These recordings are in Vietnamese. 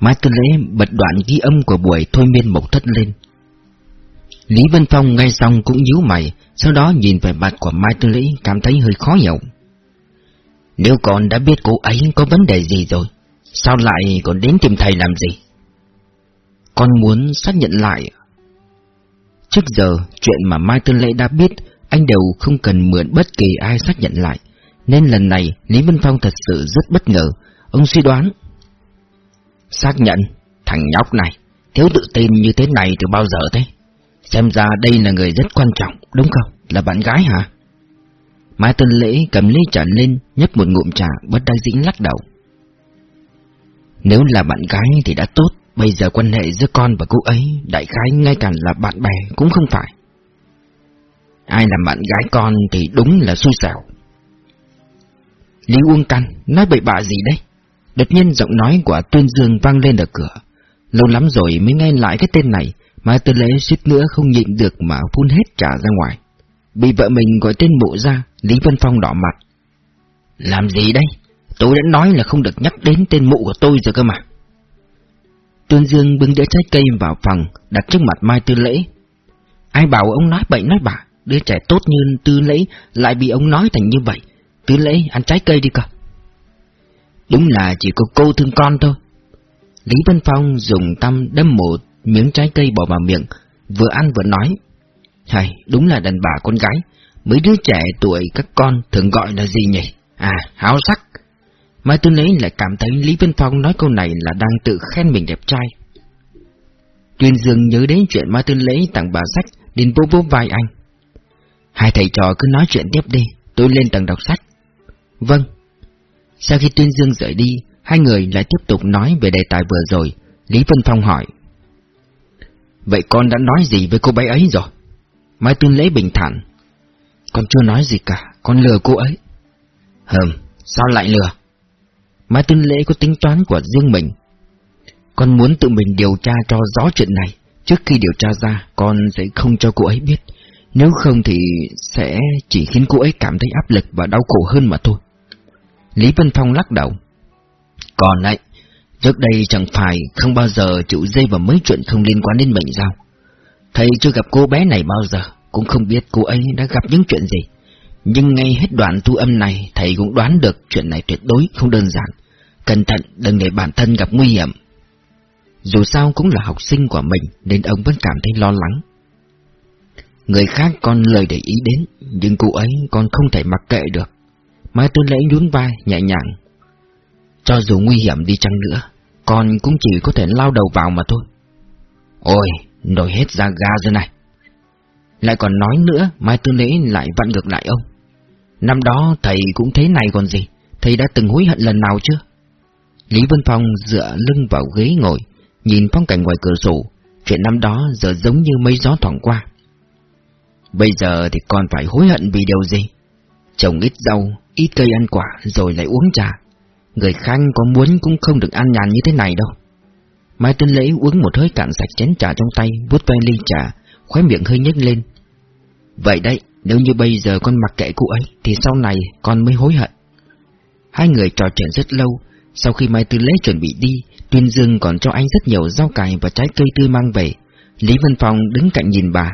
Mai Tư Lễ bật đoạn ghi âm của buổi thôi miên mộc thất lên. Lý Vân Phong nghe xong cũng nhíu mày, sau đó nhìn về mặt của Mai Tư Lễ cảm thấy hơi khó hiểu. Nếu con đã biết cô ấy có vấn đề gì rồi, sao lại còn đến tìm thầy làm gì? Con muốn xác nhận lại. Trước giờ, chuyện mà Mai Tư Lễ đã biết, anh đều không cần mượn bất kỳ ai xác nhận lại, nên lần này Lý Vân Phong thật sự rất bất ngờ, ông suy đoán. Xác nhận, thằng nhóc này, thiếu tự tin như thế này từ bao giờ thế? Xem ra đây là người rất quan trọng, đúng không? Là bạn gái hả? Mai Tân Lễ cầm ly trà lên, nhấp một ngụm trà, bất đắc dĩ lắc đầu. Nếu là bạn gái thì đã tốt, bây giờ quan hệ giữa con và cô ấy, đại khái ngay cả là bạn bè cũng không phải. Ai làm bạn gái con thì đúng là xui xẻo. Lý Uông Căn, nói bậy bạ gì đấy? Đột nhiên giọng nói của Tuyên Dương vang lên ở cửa. Lâu lắm rồi mới nghe lại cái tên này, Mai Tư Lễ suýt nữa không nhịn được mà phun hết trả ra ngoài. Bị vợ mình gọi tên mụ ra, Lý Vân Phong đỏ mặt. Làm gì đây? Tôi đã nói là không được nhắc đến tên mụ của tôi rồi cơ mà. Tuyên Dương bưng đĩa trái cây vào phòng, đặt trước mặt Mai Tư Lễ. Ai bảo ông nói bậy nói bạ, đứa trẻ tốt như Tư Lễ lại bị ông nói thành như vậy. Tư Lễ ăn trái cây đi cơ. Đúng là chỉ có cô thương con thôi. Lý Vân Phong dùng tâm đâm một miếng trái cây bỏ vào miệng, vừa ăn vừa nói. Hay, đúng là đàn bà con gái, mấy đứa trẻ tuổi các con thường gọi là gì nhỉ? À, háo sắc. Mai Tuấn Lễ lại cảm thấy Lý Vân Phong nói câu này là đang tự khen mình đẹp trai. Tuyên Dương nhớ đến chuyện Mai Tuấn Lễ tặng bà sách, đến vô vô vai anh. Hai thầy trò cứ nói chuyện tiếp đi, tôi lên tầng đọc sách. Vâng. Sau khi Tuyên Dương rời đi, hai người lại tiếp tục nói về đề tài vừa rồi. Lý Vân Phong hỏi. Vậy con đã nói gì với cô bé ấy rồi? Mai Tuyên Lễ bình thản. Con chưa nói gì cả, con lừa cô ấy. Hừm, sao lại lừa? Mai Tuyên Lễ có tính toán của riêng mình. Con muốn tự mình điều tra cho rõ chuyện này. Trước khi điều tra ra, con sẽ không cho cô ấy biết. Nếu không thì sẽ chỉ khiến cô ấy cảm thấy áp lực và đau khổ hơn mà thôi. Lý Vân Phong lắc đầu. Còn đấy, trước đây chẳng phải không bao giờ chịu dây vào mấy chuyện không liên quan đến mình sao? Thầy chưa gặp cô bé này bao giờ, cũng không biết cô ấy đã gặp những chuyện gì. Nhưng ngay hết đoạn thu âm này, thầy cũng đoán được chuyện này tuyệt đối không đơn giản. Cẩn thận đừng để bản thân gặp nguy hiểm. Dù sao cũng là học sinh của mình nên ông vẫn cảm thấy lo lắng. Người khác con lời để ý đến, nhưng cô ấy con không thể mặc kệ được. Mai tuấn Lễ nhún vai nhẹ nhàng. Cho dù nguy hiểm đi chăng nữa, con cũng chỉ có thể lao đầu vào mà thôi. Ôi, nổi hết da ga rồi này. Lại còn nói nữa, Mai tuấn Lễ lại vặn ngược lại ông. Năm đó thầy cũng thế này còn gì, thầy đã từng hối hận lần nào chưa? Lý Vân Phong dựa lưng vào ghế ngồi, nhìn phong cảnh ngoài cửa sổ, chuyện năm đó giờ giống như mây gió thoảng qua. Bây giờ thì còn phải hối hận vì điều gì? Trồng ít rau, ít cây ăn quả rồi lại uống trà. Người khanh có muốn cũng không được ăn nhàn như thế này đâu. Mai Tân Lễ uống một hơi cạn sạch chén trà trong tay, vuốt ve ly trà, khóe miệng hơi nhếch lên. Vậy đấy, nếu như bây giờ con mặc kệ cô ấy, thì sau này con mới hối hận. Hai người trò chuyện rất lâu, sau khi Mai Tư Lễ chuẩn bị đi, Tuyên Dương còn cho anh rất nhiều rau cải và trái cây tươi mang về. Lý Văn Phong đứng cạnh nhìn bà.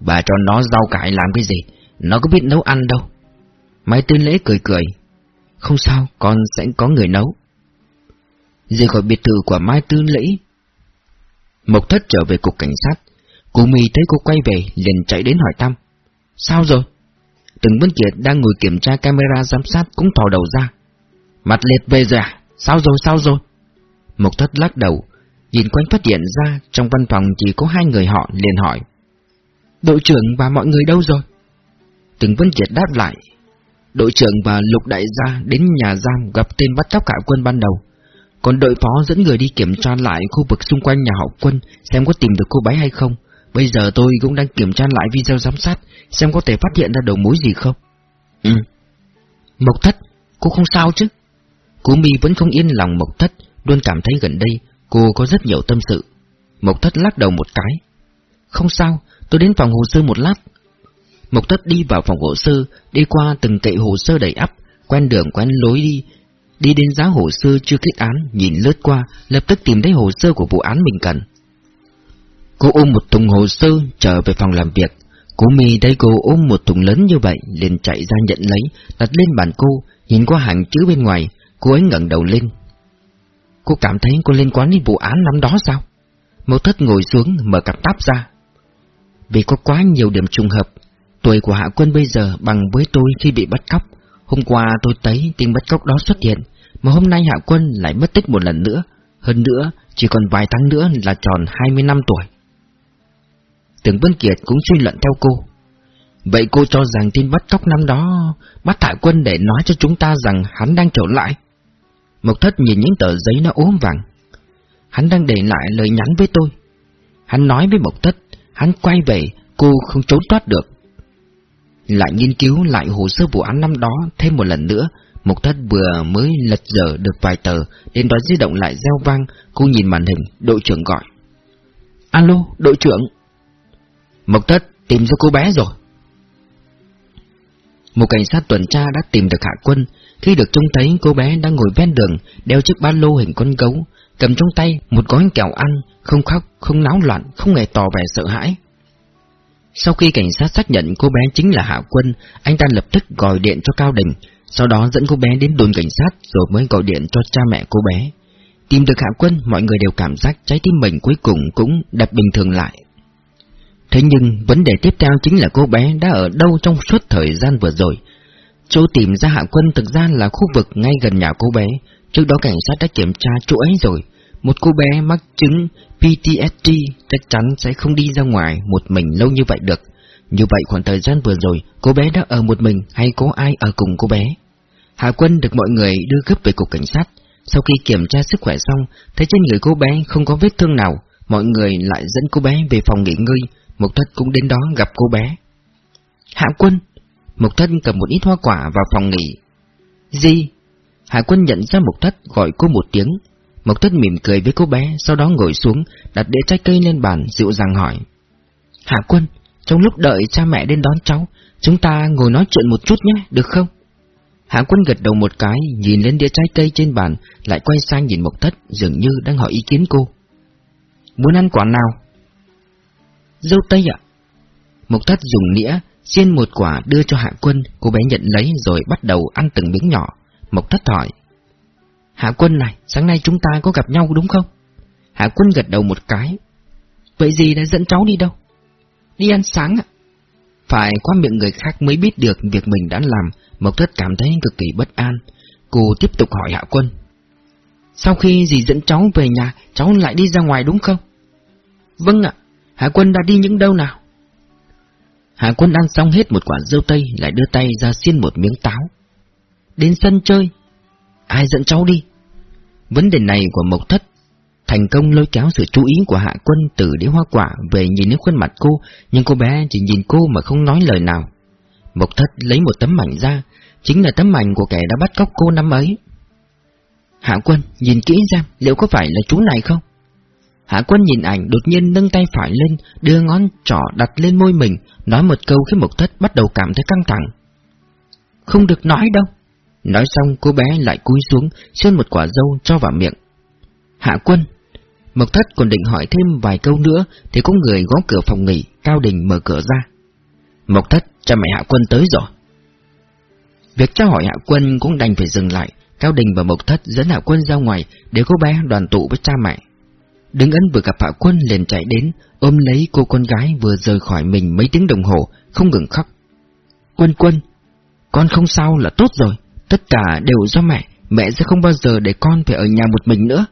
Bà cho nó rau cải làm cái gì? Nó có biết nấu ăn đâu. Mai Tư Lễ cười cười. Không sao, con sẽ có người nấu. Rời khỏi biệt thự của Mai Tư Lễ. Mộc Thất trở về cục cảnh sát. Cô mì thấy cô quay về, liền chạy đến hỏi thăm. Sao rồi? Từng Vân Kiệt đang ngồi kiểm tra camera giám sát cũng thò đầu ra. Mặt liệt về rồi à? Sao rồi, sao rồi? Mộc Thất lắc đầu, nhìn quanh phát hiện ra trong văn phòng chỉ có hai người họ liền hỏi. Đội trưởng và mọi người đâu rồi? Từng Vân Kiệt đáp lại. Đội trưởng và Lục Đại gia đến nhà giam gặp tên bắt cóc hạ quân ban đầu. Còn đội phó dẫn người đi kiểm tra lại khu vực xung quanh nhà họ quân xem có tìm được cô bé hay không. Bây giờ tôi cũng đang kiểm tra lại video giám sát xem có thể phát hiện ra đầu mối gì không. Ừ. Mộc Thất, cô không sao chứ? Cô Mi vẫn không yên lòng Mộc Thất, luôn cảm thấy gần đây cô có rất nhiều tâm sự. Mộc Thất lắc đầu một cái. Không sao, tôi đến phòng hồ sơ một lát. Mộc Thất đi vào phòng hồ sơ, đi qua từng kệ hồ sơ đầy ắp, quen đường quen lối đi, đi đến giá hồ sơ chưa kết án, nhìn lướt qua, lập tức tìm thấy hồ sơ của vụ án mình cần. Cô ôm một thùng hồ sơ trở về phòng làm việc. Cố mi thấy cô ôm một thùng lớn như vậy, liền chạy ra nhận lấy, đặt lên bàn cô, nhìn qua hàng chữ bên ngoài, cô ấy ngẩng đầu lên. Cô cảm thấy cô liên quan đến vụ án năm đó sao? Mẫu thất ngồi xuống, mở cặp táp ra. Vì có quá nhiều điểm trùng hợp, tuổi của Hạ Quân bây giờ bằng với tôi khi bị bắt cóc. Hôm qua tôi thấy tin bắt cóc đó xuất hiện, mà hôm nay Hạ Quân lại mất tích một lần nữa. Hơn nữa, chỉ còn vài tháng nữa là tròn 20 năm tuổi. Tưởng Vân Kiệt cũng suy luận theo cô. Vậy cô cho rằng tin bắt cóc năm đó bắt Hạ Quân để nói cho chúng ta rằng hắn đang trở lại? Mộc Thất nhìn những tờ giấy nó ốm vàng. Hắn đang để lại lời nhắn với tôi. Hắn nói với Mộc Thất, hắn quay về, cô không trốn thoát được. Lại nghiên cứu lại hồ sơ vụ án năm đó thêm một lần nữa, Mộc Thất vừa mới lật dở được vài tờ, điện thoại di động lại reo vang, cô nhìn màn hình, đội trưởng gọi. Alo, đội trưởng. Mộc Thất tìm ra cô bé rồi. Một cảnh sát tuần tra đã tìm được Hạ Quân, khi được trông thấy cô bé đang ngồi ven đường, đeo chiếc ba lô hình con gấu, cầm trong tay một gói kẹo ăn, không khóc, không náo loạn, không hề tỏ vẻ sợ hãi. Sau khi cảnh sát xác nhận cô bé chính là Hạ Quân, anh ta lập tức gọi điện cho Cao Đình, sau đó dẫn cô bé đến đồn cảnh sát rồi mới gọi điện cho cha mẹ cô bé. Tìm được Hạ Quân, mọi người đều cảm giác trái tim mình cuối cùng cũng đập bình thường lại. Thế nhưng vấn đề tiếp theo chính là cô bé đã ở đâu trong suốt thời gian vừa rồi. Chỗ tìm ra Hạ Quân thực ra là khu vực ngay gần nhà cô bé, trước đó cảnh sát đã kiểm tra chỗ ấy rồi. Một cô bé mắc chứng PTSD chắc chắn sẽ không đi ra ngoài một mình lâu như vậy được. Như vậy khoảng thời gian vừa rồi, cô bé đã ở một mình hay có ai ở cùng cô bé? Hạ Quân được mọi người đưa gấp về cục cảnh sát. Sau khi kiểm tra sức khỏe xong, thấy trên người cô bé không có vết thương nào, mọi người lại dẫn cô bé về phòng nghỉ ngơi. Mộc Thất cũng đến đó gặp cô bé. Hạ Quân! Mộc Thất cầm một ít hoa quả vào phòng nghỉ. Gì? Hạ Quân nhận ra Mộc Thất gọi cô một tiếng. Mộc Thất mỉm cười với cô bé, sau đó ngồi xuống, đặt đĩa trái cây lên bàn, dịu dàng hỏi. Hạ Quân, trong lúc đợi cha mẹ đến đón cháu, chúng ta ngồi nói chuyện một chút nhé, được không? Hạ Quân gật đầu một cái, nhìn lên đĩa trái cây trên bàn, lại quay sang nhìn Mộc Thất, dường như đang hỏi ý kiến cô. Muốn ăn quả nào? Dâu tây ạ. Mộc Thất dùng nĩa, xiên một quả đưa cho Hạ Quân, cô bé nhận lấy rồi bắt đầu ăn từng miếng nhỏ. Mộc Thất hỏi. Hạ Quân này, sáng nay chúng ta có gặp nhau đúng không? Hạ Quân gật đầu một cái. Vậy gì đã dẫn cháu đi đâu? Đi ăn sáng ạ. Phải qua miệng người khác mới biết được việc mình đã làm, Mộc Thất cảm thấy cực kỳ bất an. Cô tiếp tục hỏi Hạ Quân. Sau khi dì dẫn cháu về nhà, cháu lại đi ra ngoài đúng không? Vâng ạ, Hạ Quân đã đi những đâu nào? Hạ Quân ăn xong hết một quả dâu tây, lại đưa tay ra xiên một miếng táo. Đến sân chơi. Ai dẫn cháu đi? Vấn đề này của Mộc Thất thành công lôi kéo sự chú ý của Hạ Quân từ đĩa hoa quả về nhìn đến khuôn mặt cô, nhưng cô bé chỉ nhìn cô mà không nói lời nào. Mộc Thất lấy một tấm mảnh ra, chính là tấm mảnh của kẻ đã bắt cóc cô năm ấy. Hạ Quân, nhìn kỹ xem, liệu có phải là chú này không? Hạ Quân nhìn ảnh đột nhiên nâng tay phải lên, đưa ngón trỏ đặt lên môi mình, nói một câu khiến Mộc Thất bắt đầu cảm thấy căng thẳng. Không được nói đâu. Nói xong cô bé lại cúi xuống, xuyên một quả dâu cho vào miệng. Hạ Quân. Mộc Thất còn định hỏi thêm vài câu nữa, thì có người gõ cửa phòng nghỉ, Cao Đình mở cửa ra. Mộc Thất, cha mẹ Hạ Quân tới rồi. Việc tra hỏi Hạ Quân cũng đành phải dừng lại, Cao Đình và Mộc Thất dẫn Hạ Quân ra ngoài để cô bé đoàn tụ với cha mẹ. Đứng ấn vừa gặp Hạ Quân liền chạy đến, ôm lấy cô con gái vừa rời khỏi mình mấy tiếng đồng hồ, không ngừng khóc. Quân Quân, con không sao là tốt rồi, tất cả đều do mẹ, mẹ sẽ không bao giờ để con phải ở nhà một mình nữa.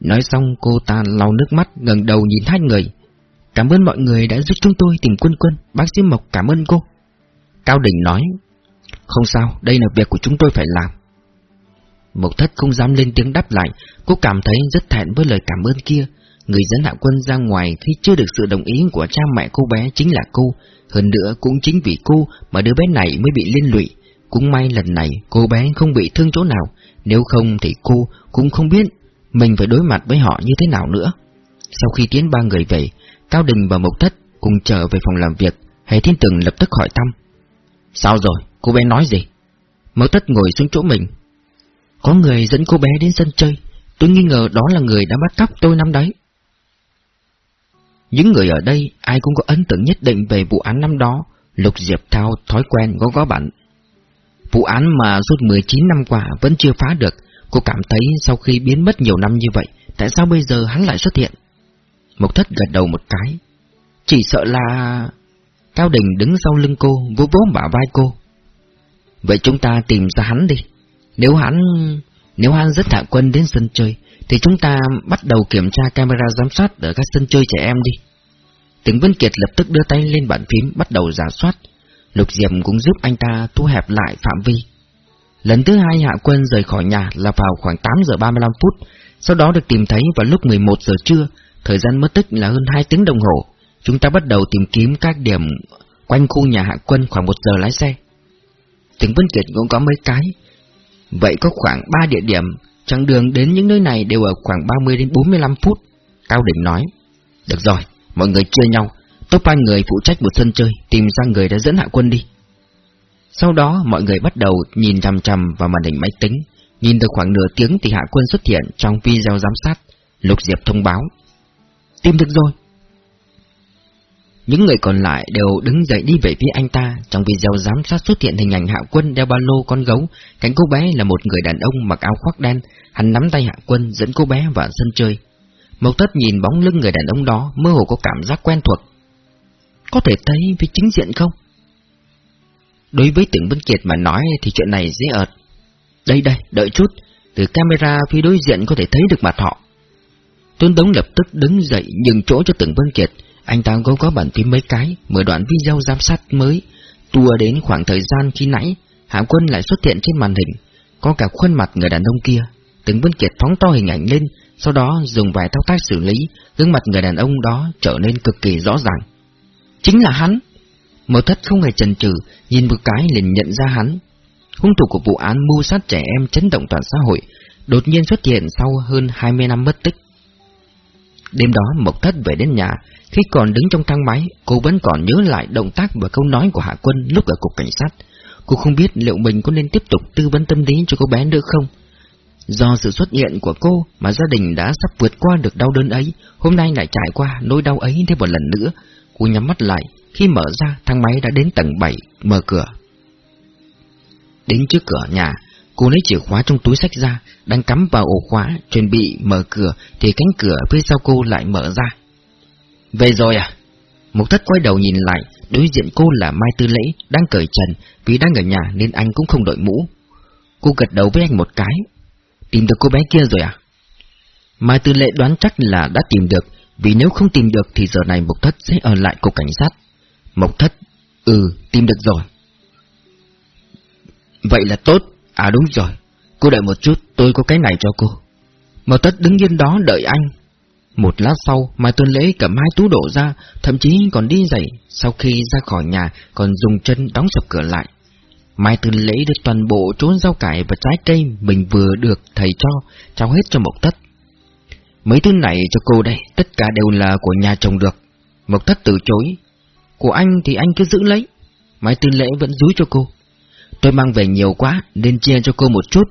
Nói xong cô ta lau nước mắt ngẩng đầu nhìn hai người. Cảm ơn mọi người đã giúp chúng tôi tìm quân quân, bác sĩ Mộc cảm ơn cô. Cao Đình nói, không sao, đây là việc của chúng tôi phải làm. Mộc thất không dám lên tiếng đáp lại, cô cảm thấy rất thẹn với lời cảm ơn kia. Người dẫn hạ quân ra ngoài khi chưa được sự đồng ý của cha mẹ cô bé chính là cô, hơn nữa cũng chính vì cô mà đứa bé này mới bị liên lụy. Cũng may lần này cô bé không bị thương chỗ nào, nếu không thì cô cũng không biết mình phải đối mặt với họ như thế nào nữa. Sau khi tiến ba người về, Cao Đình và Mộc Thất cùng trở về phòng làm việc, Hề Thiên Tường lập tức hỏi thăm. Sao rồi, cô bé nói gì? Mộc Thất ngồi xuống chỗ mình. Có người dẫn cô bé đến sân chơi, tôi nghi ngờ đó là người đã bắt cóc tôi năm đấy. Những người ở đây ai cũng có ấn tượng nhất định về vụ án năm đó, Lục Diệp thao thói quen gõ gõ bản Vụ án mà suốt 19 năm qua vẫn chưa phá được, cô cảm thấy sau khi biến mất nhiều năm như vậy, tại sao bây giờ hắn lại xuất hiện? Mộc thất gật đầu một cái. Chỉ sợ là... Cao Đình đứng sau lưng cô, vỗ vỗ bả vai cô. Vậy chúng ta tìm ra hắn đi. Nếu hắn... Nếu hắn rất hạ quân đến sân chơi, thì chúng ta bắt đầu kiểm tra camera giám sát ở các sân chơi trẻ em đi. Tỉnh Vân Kiệt lập tức đưa tay lên bàn phím bắt đầu giả soát. Lục Diệp cũng giúp anh ta thu hẹp lại phạm vi. Lần thứ hai hạ quân rời khỏi nhà là vào khoảng 8 giờ 35 phút, sau đó được tìm thấy vào lúc 11 giờ trưa, thời gian mất tích là hơn 2 tiếng đồng hồ. Chúng ta bắt đầu tìm kiếm các điểm quanh khu nhà hạ quân khoảng 1 giờ lái xe. Tỉnh Vân Kiệt cũng có mấy cái. Vậy có khoảng 3 địa điểm, chặng đường đến những nơi này đều ở khoảng 30 đến 45 phút. Cao Định nói. Được rồi, mọi người chia nhau, Tốt anh người phụ trách một sân chơi, tìm ra người đã dẫn hạ quân đi. Sau đó mọi người bắt đầu nhìn chằm chằm vào màn hình máy tính, nhìn được khoảng nửa tiếng thì hạ quân xuất hiện trong video giám sát. Lục Diệp thông báo. Tìm được rồi. Những người còn lại đều đứng dậy đi về phía anh ta. Trong video giám sát xuất hiện hình ảnh Hạ Quân đeo ba lô con gấu. Cánh cô bé là một người đàn ông mặc áo khoác đen. Hắn nắm tay Hạ Quân dẫn cô bé vào sân chơi. Mộc Tất nhìn bóng lưng người đàn ông đó mơ hồ có cảm giác quen thuộc. Có thể thấy với chính diện không? Đối với tưởng Vân Kiệt mà nói thì chuyện này dễ ợt. Đây đây, đợi chút, từ camera phía đối diện có thể thấy được mặt họ. Tôn đống lập tức đứng dậy nhường chỗ cho tưởng Vân Kiệt, anh ta có có bản phím mấy cái, mở đoạn video giám sát mới, tua đến khoảng thời gian khi nãy, Hạ Quân lại xuất hiện trên màn hình, có cả khuôn mặt người đàn ông kia. Tưởng Vân Kiệt phóng to hình ảnh lên, sau đó dùng vài thao tác xử lý, gương mặt người đàn ông đó trở nên cực kỳ rõ ràng. Chính là hắn! Mở thất không hề chần chừ, nhìn một cái liền nhận ra hắn. Hung thủ của vụ án mưu sát trẻ em chấn động toàn xã hội, đột nhiên xuất hiện sau hơn 20 năm mất tích. Đêm đó Mộc Thất về đến nhà, khi còn đứng trong thang máy, cô vẫn còn nhớ lại động tác và câu nói của Hạ Quân lúc ở cục cảnh sát. Cô không biết liệu mình có nên tiếp tục tư vấn tâm lý cho cô bé nữa không. Do sự xuất hiện của cô mà gia đình đã sắp vượt qua được đau đớn ấy, hôm nay lại trải qua nỗi đau ấy thêm một lần nữa. Cô nhắm mắt lại, khi mở ra thang máy đã đến tầng 7, mở cửa. Đến trước cửa nhà, cô lấy chìa khóa trong túi sách ra, đang cắm vào ổ khóa, chuẩn bị mở cửa thì cánh cửa phía sau cô lại mở ra. Về rồi à? Mục thất quay đầu nhìn lại, đối diện cô là Mai Tư Lễ, đang cởi trần, vì đang ở nhà nên anh cũng không đội mũ. Cô gật đầu với anh một cái. Tìm được cô bé kia rồi à? Mai Tư Lễ đoán chắc là đã tìm được, vì nếu không tìm được thì giờ này mộc thất sẽ ở lại cục cảnh sát. Mộc thất, ừ, tìm được rồi. Vậy là tốt, à đúng rồi, cô đợi một chút, tôi có cái này cho cô. Mộc thất đứng yên đó đợi anh. Một lát sau, Mai Tuân Lễ cầm hai tú đổ ra, thậm chí còn đi giày, sau khi ra khỏi nhà còn dùng chân đóng sập cửa lại. Mai Tuân Lễ được toàn bộ trốn rau cải và trái cây mình vừa được thầy cho, trao hết cho Mộc Thất. Mấy thứ này cho cô đây, tất cả đều là của nhà chồng được. Mộc Thất từ chối. Của anh thì anh cứ giữ lấy. Mai tư Lễ vẫn rúi cho cô. Tôi mang về nhiều quá, nên chia cho cô một chút.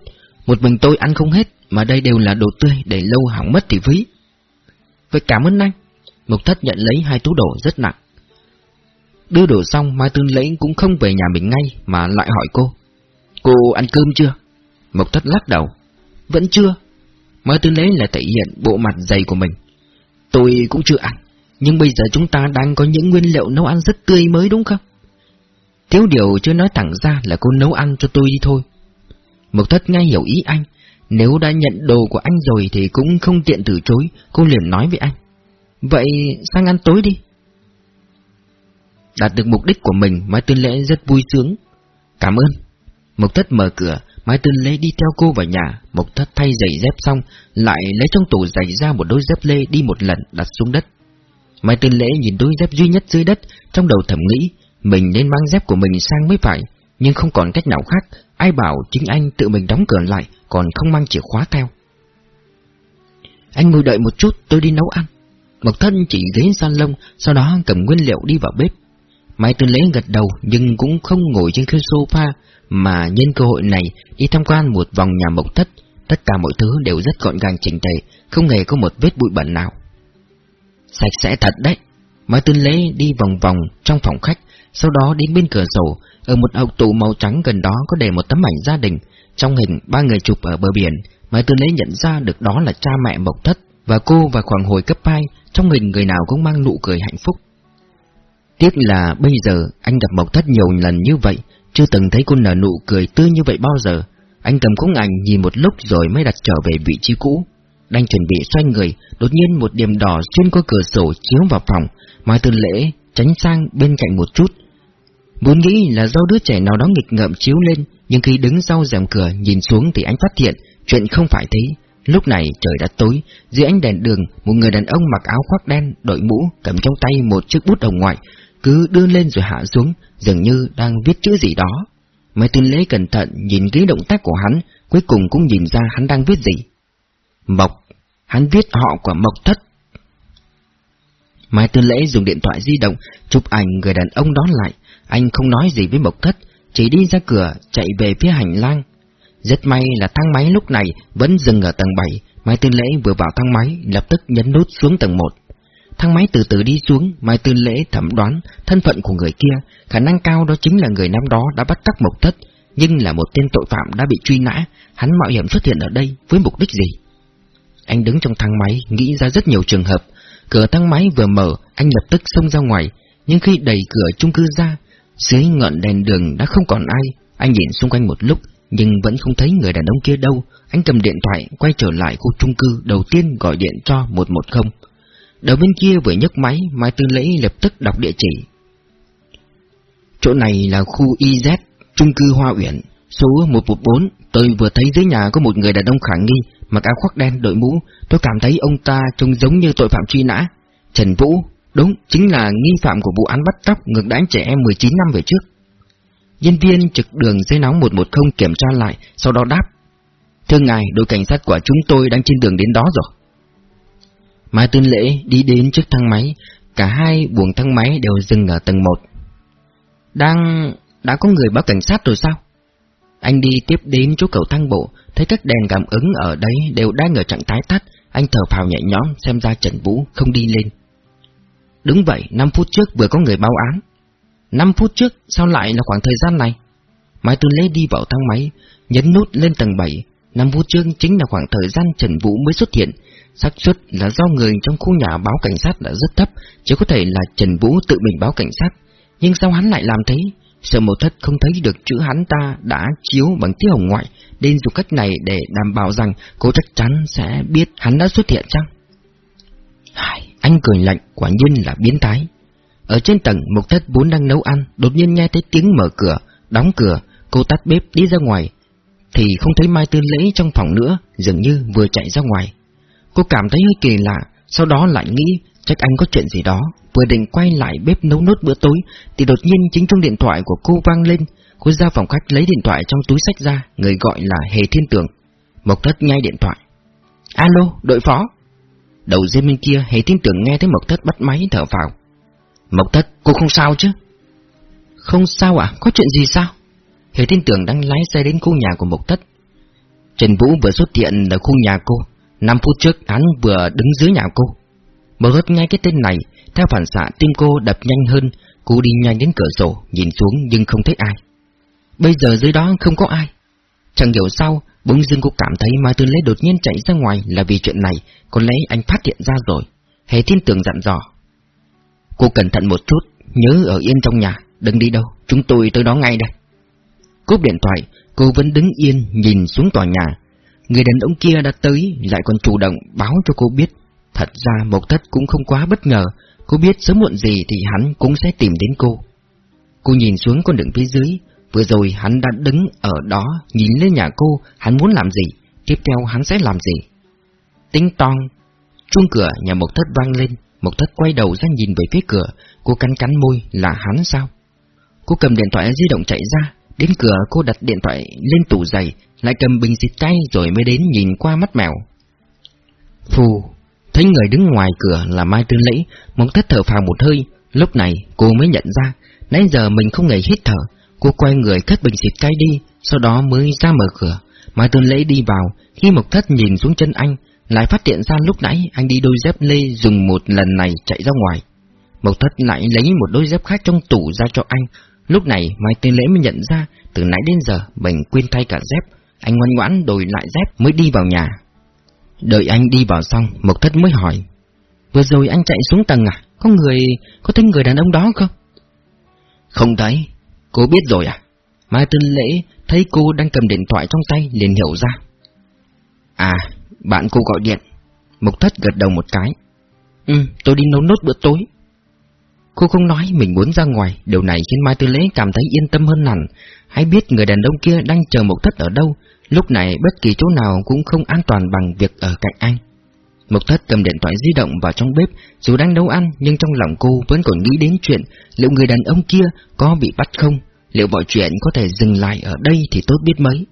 Một mình tôi ăn không hết, mà đây đều là đồ tươi, để lâu hỏng mất thì phí. Vậy cảm ơn anh. Mộc thất nhận lấy hai túi đồ rất nặng. Đưa đồ xong, Mai Tương Lễ cũng không về nhà mình ngay, mà lại hỏi cô. Cô ăn cơm chưa? Mộc thất lắc đầu. Vẫn chưa. Mai tư Lễ là thể hiện bộ mặt dày của mình. Tôi cũng chưa ăn, nhưng bây giờ chúng ta đang có những nguyên liệu nấu ăn rất tươi mới đúng không? Thiếu điều chưa nói thẳng ra là cô nấu ăn cho tôi đi thôi. Mục thất ngay hiểu ý anh, nếu đã nhận đồ của anh rồi thì cũng không tiện từ chối, cô liền nói với anh. Vậy sang ăn tối đi. Đạt được mục đích của mình, Mai Tuyên Lễ rất vui sướng. Cảm ơn. Mộc Thất mở cửa, Mai Tư Lễ đi theo cô vào nhà, Mộc Thất thay giày dép xong, lại lấy trong tủ giày ra một đôi dép lê đi một lần đặt xuống đất. Mai Tư Lễ nhìn đôi dép duy nhất dưới đất, trong đầu thầm nghĩ, mình nên mang dép của mình sang mới phải, nhưng không còn cách nào khác, ai bảo chính anh tự mình đóng cửa lại, còn không mang chìa khóa theo. Anh ngồi đợi một chút, tôi đi nấu ăn. Mộc thân chỉ ghế salon, sau đó cầm nguyên liệu đi vào bếp. Mai Tư Lễ gật đầu nhưng cũng không ngồi trên cái sofa mà nhân cơ hội này đi tham quan một vòng nhà mộc thất. Tất cả mọi thứ đều rất gọn gàng chỉnh tề, không hề có một vết bụi bẩn nào. Sạch sẽ thật đấy. Mai Tư Lễ đi vòng vòng trong phòng khách, sau đó đến bên cửa sổ, ở một hộp tủ màu trắng gần đó có để một tấm ảnh gia đình. Trong hình ba người chụp ở bờ biển, Mai Tư Lễ nhận ra được đó là cha mẹ Mộc Thất và cô và khoảng hồi cấp 2, trong hình người nào cũng mang nụ cười hạnh phúc. Tiếc là bây giờ anh gặp Mộc Thất nhiều lần như vậy, chưa từng thấy cô nở nụ cười tươi như vậy bao giờ. Anh cầm khung ảnh nhìn một lúc rồi mới đặt trở về vị trí cũ. Đang chuẩn bị xoay người, đột nhiên một điểm đỏ xuyên qua cửa sổ chiếu vào phòng, Mai Tư Lễ tránh sang bên cạnh một chút. Vốn nghĩ là do đứa trẻ nào đó nghịch ngợm chiếu lên, nhưng khi đứng sau rèm cửa nhìn xuống thì anh phát hiện chuyện không phải thế. Lúc này trời đã tối, dưới ánh đèn đường, một người đàn ông mặc áo khoác đen, đội mũ, cầm trong tay một chiếc bút hồng ngoại, cứ đưa lên rồi hạ xuống, dường như đang viết chữ gì đó. Mai Tuyên Lễ cẩn thận nhìn kỹ động tác của hắn, cuối cùng cũng nhìn ra hắn đang viết gì. Mộc, hắn viết họ của Mộc Thất. Mai Tuyên Lễ dùng điện thoại di động, chụp ảnh người đàn ông đó lại, anh không nói gì với Mộc Thất, chỉ đi ra cửa, chạy về phía hành lang. Rất may là thang máy lúc này vẫn dừng ở tầng 7, Mai Tinh Lễ vừa vào thang máy, lập tức nhấn nút xuống tầng 1. Thang máy từ từ đi xuống, Mai Tư Lễ thẩm đoán thân phận của người kia, khả năng cao đó chính là người năm đó đã bắt cóc Mộc Thất, nhưng là một tên tội phạm đã bị truy nã, hắn mạo hiểm xuất hiện ở đây với mục đích gì? Anh đứng trong thang máy, nghĩ ra rất nhiều trường hợp, cửa thang máy vừa mở, anh lập tức xông ra ngoài, nhưng khi đẩy cửa chung cư ra, dưới ngọn đèn đường đã không còn ai, anh nhìn xung quanh một lúc, nhưng vẫn không thấy người đàn ông kia đâu. Anh cầm điện thoại, quay trở lại khu chung cư, đầu tiên gọi điện cho 110. Đầu bên kia vừa nhấc máy, Mai Tư Lễ lập tức đọc địa chỉ. Chỗ này là khu IZ, trung cư Hoa Uyển, số 114. Tôi vừa thấy dưới nhà có một người đàn ông khả nghi, mặc áo khoác đen đội mũ. Tôi cảm thấy ông ta trông giống như tội phạm truy nã. Trần Vũ, đúng, chính là nghi phạm của vụ án bắt cóc ngược đánh trẻ em 19 năm về trước. Nhân viên trực đường dây nóng 110 kiểm tra lại, sau đó đáp. Thưa ngài, đội cảnh sát của chúng tôi đang trên đường đến đó rồi. Mai Tuân Lễ đi đến trước thang máy, cả hai buồng thang máy đều dừng ở tầng 1. Đang... đã có người báo cảnh sát rồi sao? Anh đi tiếp đến chỗ cầu thang bộ, thấy các đèn cảm ứng ở đấy đều đang ở trạng thái tắt, anh thở phào nhẹ nhõm xem ra Trần Vũ không đi lên. Đúng vậy, 5 phút trước vừa có người báo án. 5 phút trước, sao lại là khoảng thời gian này? Mai Tuân Lễ đi vào thang máy, nhấn nút lên tầng 7. 5 phút trước chính là khoảng thời gian Trần Vũ mới xuất hiện xác suất là do người trong khu nhà báo cảnh sát đã rất thấp, chỉ có thể là Trần Vũ tự mình báo cảnh sát. Nhưng sao hắn lại làm thế? Sợ một thất không thấy được chữ hắn ta đã chiếu bằng tiếng hồng ngoại, nên dùng cách này để đảm bảo rằng cô chắc chắn sẽ biết hắn đã xuất hiện chăng? Hai, anh cười lạnh, quả nhiên là biến thái. Ở trên tầng, Mục Thất vốn đang nấu ăn, đột nhiên nghe thấy tiếng mở cửa, đóng cửa, cô tắt bếp đi ra ngoài. Thì không thấy Mai Tư Lễ trong phòng nữa, dường như vừa chạy ra ngoài. Cô cảm thấy hơi kỳ lạ, sau đó lại nghĩ chắc anh có chuyện gì đó. Vừa định quay lại bếp nấu nốt bữa tối, thì đột nhiên chính trong điện thoại của cô vang lên. Cô ra phòng khách lấy điện thoại trong túi sách ra, người gọi là Hề Thiên Tường. Mộc Thất ngay điện thoại. Alo, đội phó. Đầu dây bên kia, Hề Thiên Tường nghe thấy Mộc Thất bắt máy thở vào. Mộc thất, cô không sao chứ? Không sao ạ, có chuyện gì sao? Hề thiên tường đang lái xe đến khu nhà của Mộc thất. Trần Vũ vừa xuất hiện ở khu nhà cô. 5 phút trước hắn vừa đứng dưới nhà cô. Mở thất ngay cái tên này, theo phản xạ tim cô đập nhanh hơn, cô đi nhanh đến cửa sổ, nhìn xuống nhưng không thấy ai. Bây giờ dưới đó không có ai. Chẳng hiểu sao, bỗng dưng cô cảm thấy Mai Tư Lễ đột nhiên chạy ra ngoài là vì chuyện này, có lẽ anh phát hiện ra rồi. Hề tin tưởng dặn dò. Cô cẩn thận một chút, nhớ ở yên trong nhà, đừng đi đâu, chúng tôi tới đó ngay đây. Cúp điện thoại, cô vẫn đứng yên nhìn xuống tòa nhà. Người đàn ông kia đã tới, lại còn chủ động báo cho cô biết. Thật ra Mộc Thất cũng không quá bất ngờ, cô biết sớm muộn gì thì hắn cũng sẽ tìm đến cô. Cô nhìn xuống con đường phía dưới, vừa rồi hắn đã đứng ở đó nhìn lên nhà cô, hắn muốn làm gì, tiếp theo hắn sẽ làm gì. Tính toan, chuông cửa nhà Mộc Thất vang lên, Mộc thất quay đầu ra nhìn về phía cửa, cô cắn cắn môi, là hắn sao? Cô cầm điện thoại di động chạy ra, đến cửa cô đặt điện thoại lên tủ giày, lại cầm bình xịt tay rồi mới đến nhìn qua mắt mèo. Phù, thấy người đứng ngoài cửa là Mai Tư Lễ, mong thất thở phào một hơi, lúc này cô mới nhận ra, Nãy giờ mình không hề hít thở. Cô quay người cất bình xịt tay đi Sau đó mới ra mở cửa. Mai Tư Lễ đi vào Khi Mộc Thất nhìn xuống chân anh Lại phát hiện ra lúc nãy anh đi đôi dép lê Dùng một lần này chạy ra ngoài. Mộc Thất lại lấy một đôi dép khác trong tủ ra cho anh. Lúc này Mai Tư Lễ mới nhận ra Từ nãy đến giờ mình quên thay cả dép. Anh ngoan ngoãn đổi lại dép mới đi vào nhà. Đợi anh đi vào xong Mộc Thất mới hỏi Vừa rồi anh chạy xuống tầng à? Có người, có thấy người đàn ông đó không? Không thấy. Cô biết rồi à? Mai Tân Lễ thấy cô đang cầm điện thoại trong tay liền hiểu ra. À bạn cô gọi điện. Mộc Thất gật đầu một cái. Ừ tôi đi nấu nốt bữa tối. Cô không nói mình muốn ra ngoài. Điều này khiến Mai Tư Lễ cảm thấy yên tâm hơn hẳn. Hãy biết người đàn ông kia đang chờ Mộc Thất ở đâu Lúc này bất kỳ chỗ nào cũng không an toàn bằng việc ở cạnh anh. Mộc Thất cầm điện thoại di động vào trong bếp Dù đang nấu ăn nhưng trong lòng cô vẫn còn nghĩ đến chuyện Liệu người đàn ông kia có bị bắt không Liệu mọi chuyện có thể dừng lại ở đây thì tốt biết mấy.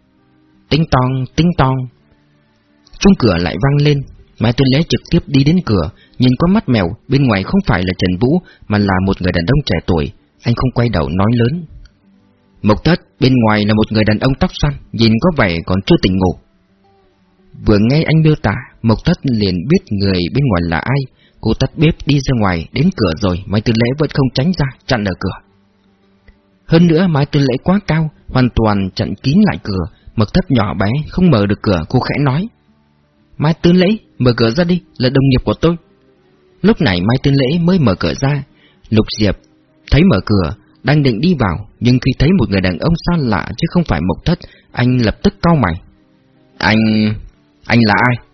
Tinh tong, tinh tong. Chung cửa lại vang lên Mai tôi Lễ trực tiếp đi đến cửa Nhìn qua mắt mèo Bên ngoài không phải là Trần Vũ Mà là một người đàn ông trẻ tuổi. Anh không quay đầu nói lớn. Mộc Thất bên ngoài là một người đàn ông tóc xoăn Nhìn có vẻ còn chưa tỉnh ngủ. Vừa nghe anh miêu tả Mộc Thất liền biết người bên ngoài là ai. Cô tắt bếp đi ra ngoài Đến cửa rồi Mai tư Lễ vẫn không tránh ra Chặn ở cửa. Hơn nữa Mai Tư Lễ quá cao, hoàn toàn chặn kín lại cửa, Mộc thất nhỏ bé, không mở được cửa, cô khẽ nói. Mai Tư Lễ, mở cửa ra đi, là đồng nghiệp của tôi. Lúc này Mai Tư Lễ mới mở cửa ra, Lục Diệp thấy mở cửa, đang định đi vào, nhưng khi thấy một người đàn ông xa lạ chứ không phải Mộc Thất, anh lập tức cau mày. Anh... anh là ai?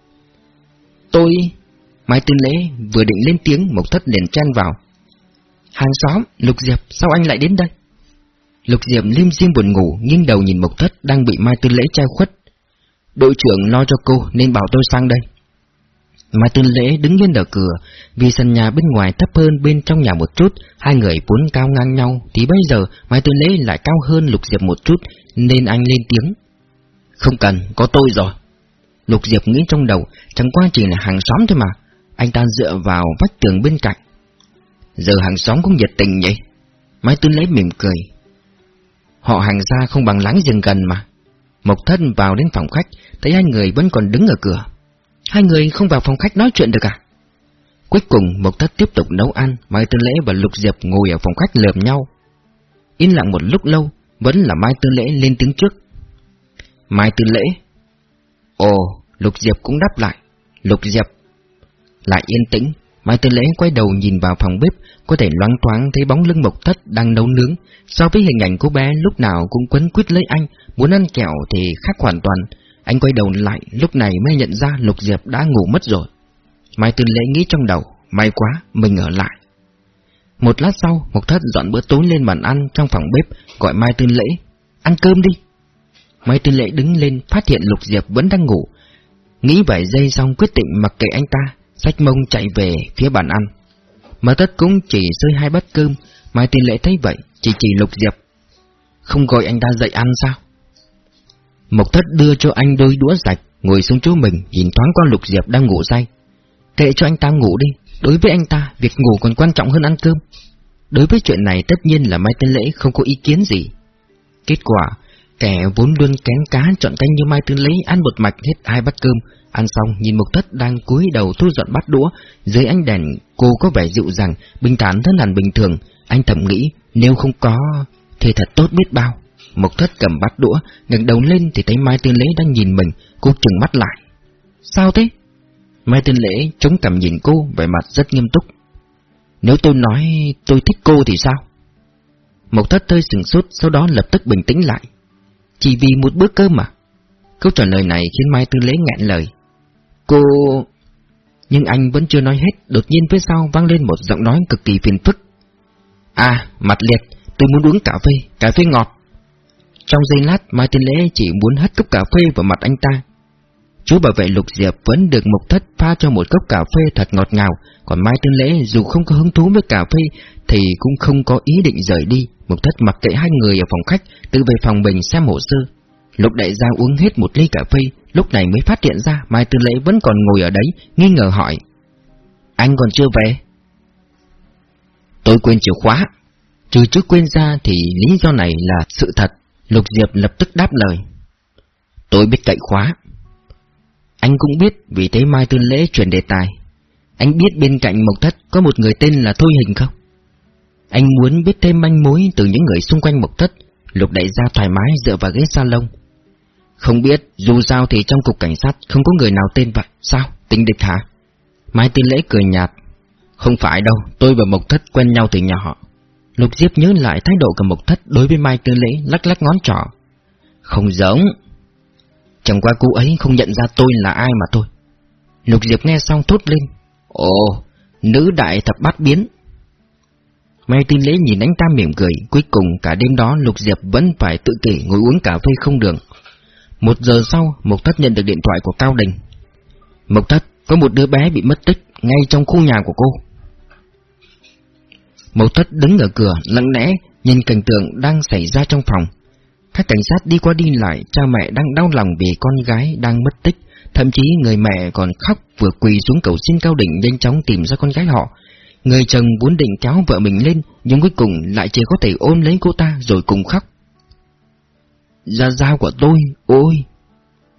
Tôi... Mai Tư Lễ vừa định lên tiếng, Mộc Thất liền chen vào. Hàng xóm, Lục Diệp, sao anh lại đến đây? Lục Diệp lim dim buồn ngủ, nghiêng đầu nhìn Mộc Thất đang bị Mai Tư Lễ che khuất. Đội trưởng lo cho cô nên bảo tôi sang đây. Mai Tư Lễ đứng yên ở cửa, vì sân nhà bên ngoài thấp hơn bên trong nhà một chút, hai người vốn cao ngang nhau, thì bây giờ Mai Tư Lễ lại cao hơn Lục Diệp một chút, nên anh lên tiếng. Không cần, có tôi rồi. Lục Diệp nghĩ trong đầu, chẳng qua chỉ là hàng xóm thôi mà, anh ta dựa vào vách tường bên cạnh. Giờ hàng xóm cũng nhiệt tình vậy. Mai Tư Lễ mỉm cười, Họ hàng ra không bằng láng giềng gần mà. Mộc thân vào đến phòng khách, thấy hai người vẫn còn đứng ở cửa. Hai người không vào phòng khách nói chuyện được à? Cuối cùng Mộc Thất tiếp tục nấu ăn, Mai Tư Lễ và Lục Diệp ngồi ở phòng khách lườm nhau. Yên lặng một lúc lâu, vẫn là Mai Tư Lễ lên tiếng trước. Mai Tư Lễ. Ồ, Lục Diệp cũng đáp lại. Lục Diệp. Lại yên tĩnh, Mai Tư Lễ quay đầu nhìn vào phòng bếp, có thể loáng thoáng thấy bóng lưng Mộc Thất đang nấu nướng. So với hình ảnh cô bé lúc nào cũng quấn quýt lấy anh, muốn ăn kẹo thì khác hoàn toàn. Anh quay đầu lại, lúc này mới nhận ra Lục Diệp đã ngủ mất rồi. Mai Tư Lễ nghĩ trong đầu, may quá, mình ở lại. Một lát sau, Mộc Thất dọn bữa tối lên bàn ăn trong phòng bếp, gọi Mai Tư Lễ, ăn cơm đi. Mai Tư Lễ đứng lên, phát hiện Lục Diệp vẫn đang ngủ. Nghĩ vài giây xong quyết định mặc kệ anh ta, Sách mông chạy về phía bàn ăn Mà tất cũng chỉ rơi hai bát cơm Mai Tư lễ thấy vậy Chỉ chỉ lục diệp Không gọi anh ta dậy ăn sao Mộc thất đưa cho anh đôi đũa sạch Ngồi xuống chỗ mình Nhìn thoáng qua lục diệp đang ngủ say Kệ cho anh ta ngủ đi Đối với anh ta Việc ngủ còn quan trọng hơn ăn cơm Đối với chuyện này tất nhiên là Mai Tân Lễ không có ý kiến gì Kết quả Kẻ vốn luôn kén cá chọn canh như Mai Tân Lễ ăn một mạch hết hai bát cơm Ăn xong nhìn Mộc Thất đang cúi đầu thu dọn bát đũa, dưới ánh đèn cô có vẻ dịu dàng, bình thản thân hẳn bình thường. Anh thầm nghĩ nếu không có thì thật tốt biết bao. Mục Thất cầm bát đũa, ngẩng đầu lên thì thấy Mai Tiên Lễ đang nhìn mình, cô trừng mắt lại. Sao thế? Mai Tiên Lễ chống cằm nhìn cô, vẻ mặt rất nghiêm túc. Nếu tôi nói tôi thích cô thì sao? Mộc thất hơi sừng sốt, sau đó lập tức bình tĩnh lại. Chỉ vì một bữa cơm mà. Câu trả lời này khiến Mai Tư Lễ ngẹn lời. Cô... Nhưng anh vẫn chưa nói hết, đột nhiên phía sau vang lên một giọng nói cực kỳ phiền phức. À, mặt liệt, tôi muốn uống cà phê, cà phê ngọt. Trong giây lát, Mai Tiên Lễ chỉ muốn hất cốc cà phê vào mặt anh ta. Chú bảo vệ Lục Diệp vẫn được Mục Thất pha cho một cốc cà phê thật ngọt ngào, còn Mai Tiên Lễ dù không có hứng thú với cà phê thì cũng không có ý định rời đi. Mục Thất mặc kệ hai người ở phòng khách, tự về phòng mình xem hồ sơ. Lục đại gia uống hết một ly cà phê, lúc này mới phát hiện ra Mai Tư Lễ vẫn còn ngồi ở đấy, nghi ngờ hỏi. Anh còn chưa về? Tôi quên chìa khóa. Trừ trước quên ra thì lý do này là sự thật. Lục Diệp lập tức đáp lời. Tôi biết cậy khóa. Anh cũng biết vì thế Mai Tư Lễ chuyển đề tài. Anh biết bên cạnh Mộc Thất có một người tên là Thôi Hình không? Anh muốn biết thêm manh mối từ những người xung quanh Mộc Thất, Lục đại gia thoải mái dựa vào ghế salon. Không biết, dù sao thì trong cục cảnh sát không có người nào tên vậy, sao? Tính địch hả? Mai Tư Lễ cười nhạt. Không phải đâu, tôi và Mộc Thất quen nhau từ nhỏ. Lục Diệp nhớ lại thái độ của Mộc Thất đối với Mai Tư Lễ lắc lắc ngón trỏ. Không giống. Chẳng qua cô ấy không nhận ra tôi là ai mà thôi. Lục Diệp nghe xong thốt lên. Ồ, nữ đại thập bát biến. Mai Tư Lễ nhìn anh ta mỉm cười, cuối cùng cả đêm đó Lục Diệp vẫn phải tự kỷ ngồi uống cà phê không đường. Một giờ sau, Mộc Thất nhận được điện thoại của Cao Đình. Mộc Thất, có một đứa bé bị mất tích ngay trong khu nhà của cô. Mậu Thất đứng ở cửa, lặng lẽ, nhìn cảnh tượng đang xảy ra trong phòng. Các cảnh sát đi qua đi lại, cha mẹ đang đau lòng vì con gái đang mất tích, thậm chí người mẹ còn khóc vừa quỳ xuống cầu xin Cao đỉnh nhanh chóng tìm ra con gái họ. Người chồng muốn định kéo vợ mình lên, nhưng cuối cùng lại chỉ có thể ôm lấy cô ta rồi cùng khóc. Gia Gia của tôi, ôi!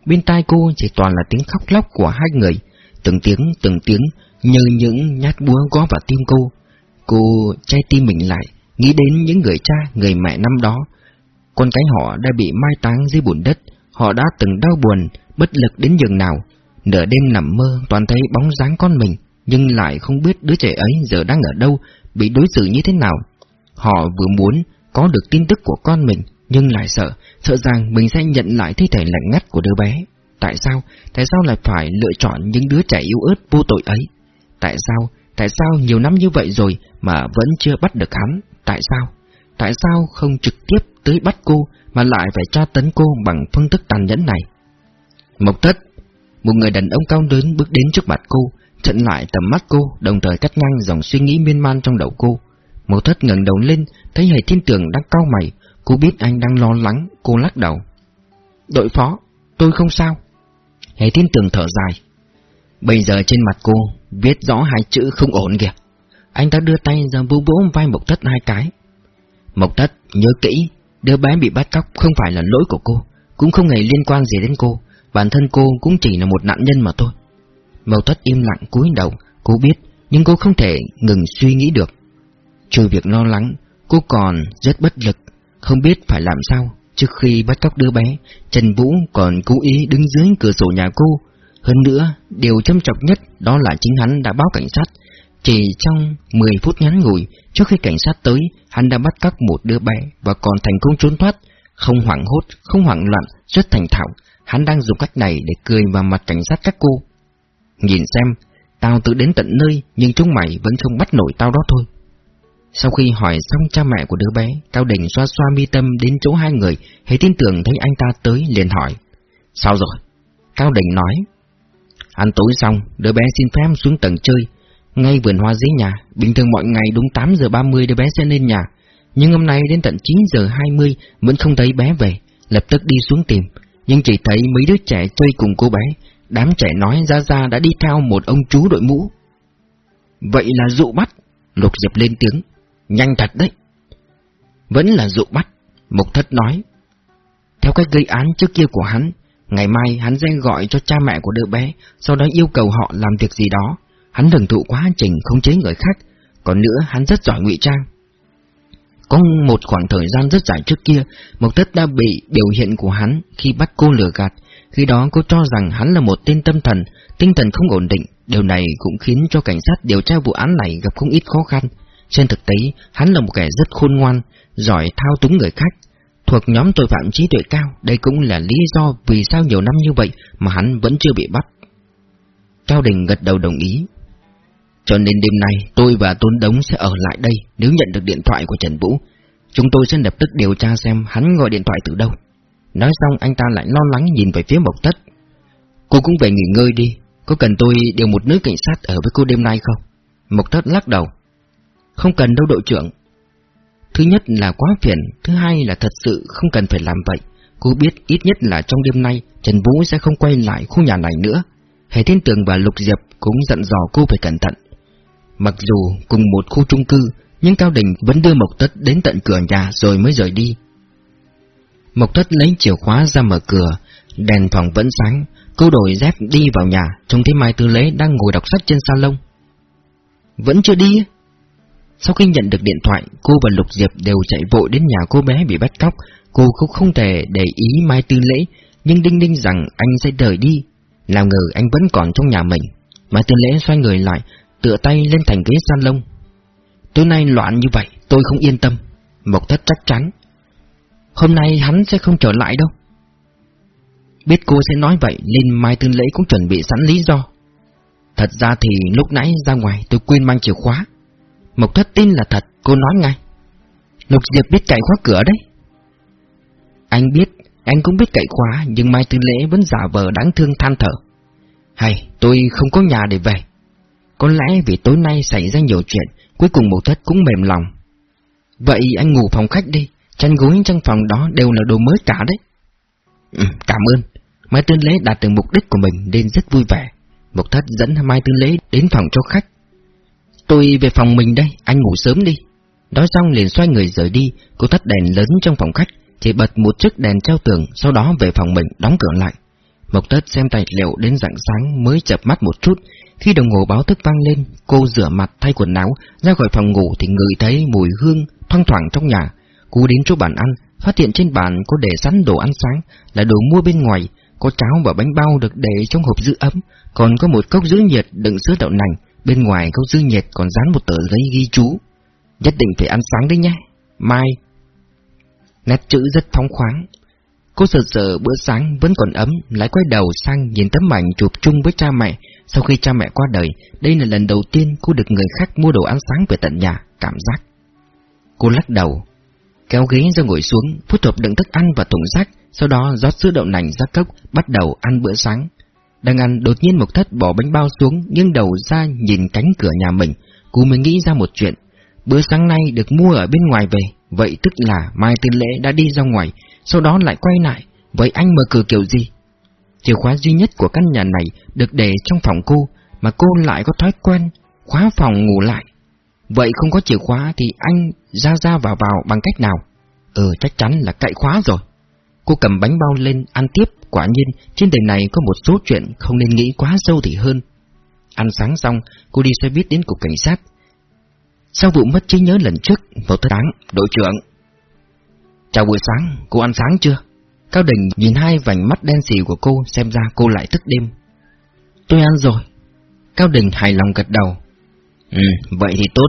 Bên tai cô chỉ toàn là tiếng khóc lóc của hai người, từng tiếng từng tiếng như những nhát búa gõ vào tim cô. Cô chay tim mình lại, nghĩ đến những người cha, người mẹ năm đó. Con cái họ đã bị mai táng dưới bùn đất, họ đã từng đau buồn, bất lực đến nhường nào. Nửa đêm nằm mơ toàn thấy bóng dáng con mình, nhưng lại không biết đứa trẻ ấy giờ đang ở đâu, bị đối xử như thế nào. Họ vừa muốn có được tin tức của con mình, nhưng lại sợ, sợ rằng mình sẽ nhận lại thi thể lạnh ngắt của đứa bé. Tại sao? Tại sao lại phải lựa chọn những đứa trẻ yếu ớt vô tội ấy? Tại sao? Tại sao nhiều năm như vậy rồi mà vẫn chưa bắt được hắn? Tại sao? Tại sao không trực tiếp tới bắt cô mà lại phải tra tấn cô bằng phương thức tàn nhẫn này? Mộc Tất, một người đàn ông cao lớn bước đến trước mặt cô, chặn lại tầm mắt cô, đồng thời cắt ngang dòng suy nghĩ miên man trong đầu cô. Mộc Thất ngẩng đầu lên, thấy Hề Thiên Tường đang cau mày, cô biết anh đang lo lắng, cô lắc đầu. Đội phó, tôi không sao. Hề Thiên Tường thở dài. Bây giờ trên mặt cô, viết rõ hai chữ không ổn kìa. Anh ta đưa tay ra vỗ vỗ vai Mộc Thất hai cái. Mộc Thất, nhớ kỹ, đứa bé bị bắt cóc không phải là lỗi của cô, cũng không hề liên quan gì đến cô, bản thân cô cũng chỉ là một nạn nhân mà thôi. Mộc Thất im lặng cúi đầu, cô biết, nhưng cô không thể ngừng suy nghĩ được. Trừ việc lo lắng, cô còn rất bất lực, không biết phải làm sao. Trước khi bắt cóc đứa bé, Trần Vũ còn cố ý đứng dưới cửa sổ nhà cô. Hơn nữa, điều châm trọng nhất đó là chính hắn đã báo cảnh sát. Chỉ trong 10 phút ngắn ngủi, trước khi cảnh sát tới, hắn đã bắt cóc một đứa bé và còn thành công trốn thoát. Không hoảng hốt, không hoảng loạn, rất thành thạo. Hắn đang dùng cách này để cười vào mặt cảnh sát các cô. Nhìn xem, tao tự đến tận nơi nhưng chúng mày vẫn không bắt nổi tao đó thôi. Sau khi hỏi xong cha mẹ của đứa bé, Cao Đình xoa xoa mi tâm đến chỗ hai người, hãy tin tưởng thấy anh ta tới liền hỏi. Sao rồi? Cao Đình nói. Ăn tối xong, đứa bé xin phép xuống tầng chơi, ngay vườn hoa dưới nhà, bình thường mọi ngày đúng 8 giờ 30 đứa bé sẽ lên nhà. Nhưng hôm nay đến tận 9 giờ 20 vẫn không thấy bé về, lập tức đi xuống tìm, nhưng chỉ thấy mấy đứa trẻ chơi cùng cô bé, đám trẻ nói ra ra đã đi theo một ông chú đội mũ. Vậy là dụ bắt, Lục Diệp lên tiếng, nhanh thật đấy. Vẫn là dụ bắt, Mục Thất nói. Theo cách gây án trước kia của hắn, ngày mai hắn sẽ gọi cho cha mẹ của đứa bé, sau đó yêu cầu họ làm việc gì đó. Hắn thường thụ quá trình không chế người khác, còn nữa hắn rất giỏi ngụy trang. Có một khoảng thời gian rất dài trước kia, Mộc Thất đã bị biểu hiện của hắn khi bắt cô lừa gạt. Khi đó cô cho rằng hắn là một tên tâm thần, tinh thần không ổn định. Điều này cũng khiến cho cảnh sát điều tra vụ án này gặp không ít khó khăn. Trên thực tế, hắn là một kẻ rất khôn ngoan, giỏi thao túng người khác. Thuộc nhóm tội phạm trí tuệ cao, đây cũng là lý do vì sao nhiều năm như vậy mà hắn vẫn chưa bị bắt. Cao Đình gật đầu đồng ý. Cho nên đêm nay tôi và Tôn Đống sẽ ở lại đây nếu nhận được điện thoại của Trần Vũ. Chúng tôi sẽ lập tức điều tra xem hắn gọi điện thoại từ đâu. Nói xong anh ta lại lo lắng nhìn về phía Mộc Tất. Cô cũng về nghỉ ngơi đi, có cần tôi điều một nữ cảnh sát ở với cô đêm nay không? Mộc Tất lắc đầu. Không cần đâu đội trưởng. Thứ nhất là quá phiền, thứ hai là thật sự không cần phải làm vậy. Cô biết ít nhất là trong đêm nay Trần Vũ sẽ không quay lại khu nhà này nữa. Hệ Thiên Tường và Lục Diệp cũng dặn dò cô phải cẩn thận. Mặc dù cùng một khu trung cư, nhưng Cao Đình vẫn đưa Mộc Tất đến tận cửa nhà rồi mới rời đi. Mộc Tất lấy chìa khóa ra mở cửa, đèn phòng vẫn sáng, cô đổi dép đi vào nhà, trông thấy Mai Tư Lễ đang ngồi đọc sách trên salon. Vẫn chưa đi sau khi nhận được điện thoại, cô và Lục Diệp đều chạy vội đến nhà cô bé bị bắt cóc. Cô cũng không thể để ý Mai Tư Lễ, nhưng đinh đinh rằng anh sẽ rời đi. Nào ngờ anh vẫn còn trong nhà mình. Mai Tư Lễ xoay người lại, tựa tay lên thành ghế san lông. Tối nay loạn như vậy, tôi không yên tâm. Mộc thất chắc chắn. Hôm nay hắn sẽ không trở lại đâu. Biết cô sẽ nói vậy nên Mai Tư Lễ cũng chuẩn bị sẵn lý do. Thật ra thì lúc nãy ra ngoài tôi quên mang chìa khóa. Mộc thất tin là thật, cô nói ngay. Lục Diệp biết cậy khóa cửa đấy. Anh biết, anh cũng biết cậy khóa, nhưng Mai Tư Lễ vẫn giả vờ đáng thương than thở. Hay, tôi không có nhà để về. Có lẽ vì tối nay xảy ra nhiều chuyện, cuối cùng Mộc thất cũng mềm lòng. Vậy anh ngủ phòng khách đi, chăn gối trong phòng đó đều là đồ mới cả đấy. Ừ, cảm ơn. Mai Tư Lễ đạt được mục đích của mình nên rất vui vẻ. Mộc thất dẫn Mai Tư Lễ đến phòng cho khách. Tôi về phòng mình đây, anh ngủ sớm đi. Nói xong liền xoay người rời đi, cô tắt đèn lớn trong phòng khách, chỉ bật một chiếc đèn treo tường, sau đó về phòng mình, đóng cửa lại. Mộc Tất xem tài liệu đến rạng sáng mới chập mắt một chút, khi đồng hồ báo thức vang lên, cô rửa mặt thay quần áo, ra khỏi phòng ngủ thì ngửi thấy mùi hương thoang thoảng trong nhà. Cô đến chỗ bàn ăn, phát hiện trên bàn có để sẵn đồ ăn sáng, là đồ mua bên ngoài, có cháo và bánh bao được để trong hộp giữ ấm, còn có một cốc giữ nhiệt đựng sữa đậu nành, bên ngoài cốc dư nhiệt còn dán một tờ giấy ghi chú. Nhất định phải ăn sáng đấy nhé, mai. Nét chữ rất phóng khoáng. Cô sợ sợ bữa sáng vẫn còn ấm, lại quay đầu sang nhìn tấm ảnh chụp chung với cha mẹ. Sau khi cha mẹ qua đời, đây là lần đầu tiên cô được người khác mua đồ ăn sáng về tận nhà, cảm giác. Cô lắc đầu, kéo ghế ra ngồi xuống, phút hộp đựng thức ăn và thùng rác, sau đó rót sữa đậu nành ra cốc, bắt đầu ăn bữa sáng. Đang ăn đột nhiên Mộc Thất bỏ bánh bao xuống nhưng đầu ra nhìn cánh cửa nhà mình, cô mới nghĩ ra một chuyện. Bữa sáng nay được mua ở bên ngoài về, vậy tức là Mai Tiên Lễ đã đi ra ngoài, sau đó lại quay lại, vậy anh mở cửa kiểu gì? Chìa khóa duy nhất của căn nhà này được để trong phòng cô, mà cô lại có thói quen khóa phòng ngủ lại. Vậy không có chìa khóa thì anh ra ra vào vào bằng cách nào? Ừ, chắc chắn là cậy khóa rồi. Cô cầm bánh bao lên ăn tiếp, quả nhiên trên đời này có một số chuyện không nên nghĩ quá sâu thì hơn. Ăn sáng xong, cô đi xe buýt đến cục cảnh sát. Sau vụ mất trí nhớ lần trước, vào tới đáng, đội trưởng. Chào buổi sáng, cô ăn sáng chưa? Cao Đình nhìn hai vành mắt đen xì của cô, xem ra cô lại thức đêm. Tôi ăn rồi. Cao Đình hài lòng gật đầu. Ừ, vậy thì tốt.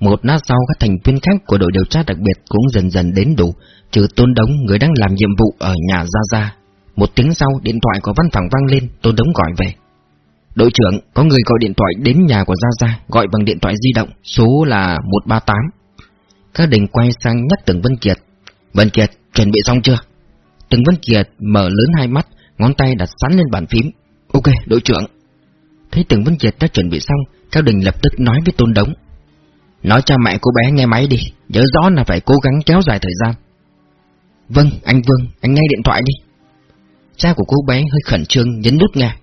Một lát sau các thành viên khác của đội điều tra đặc biệt cũng dần dần đến đủ, trừ Tôn Đống người đang làm nhiệm vụ ở nhà Gia Gia. Một tiếng sau, điện thoại của văn phòng vang lên, Tôn Đống gọi về. Đội trưởng, có người gọi điện thoại đến nhà của Gia Gia, gọi bằng điện thoại di động, số là 138. Các đình quay sang nhắc Từng Vân Kiệt. Vân Kiệt, chuẩn bị xong chưa? Từng Vân Kiệt mở lớn hai mắt, ngón tay đặt sẵn lên bàn phím. Ok, đội trưởng. Thấy Từng Vân Kiệt đã chuẩn bị xong, Cao Đình lập tức nói với Tôn Đống. Nói cho mẹ cô bé nghe máy đi, nhớ rõ là phải cố gắng kéo dài thời gian. Vâng, anh Vương, anh nghe điện thoại đi. Cha của cô bé hơi khẩn trương nhấn nút nghe.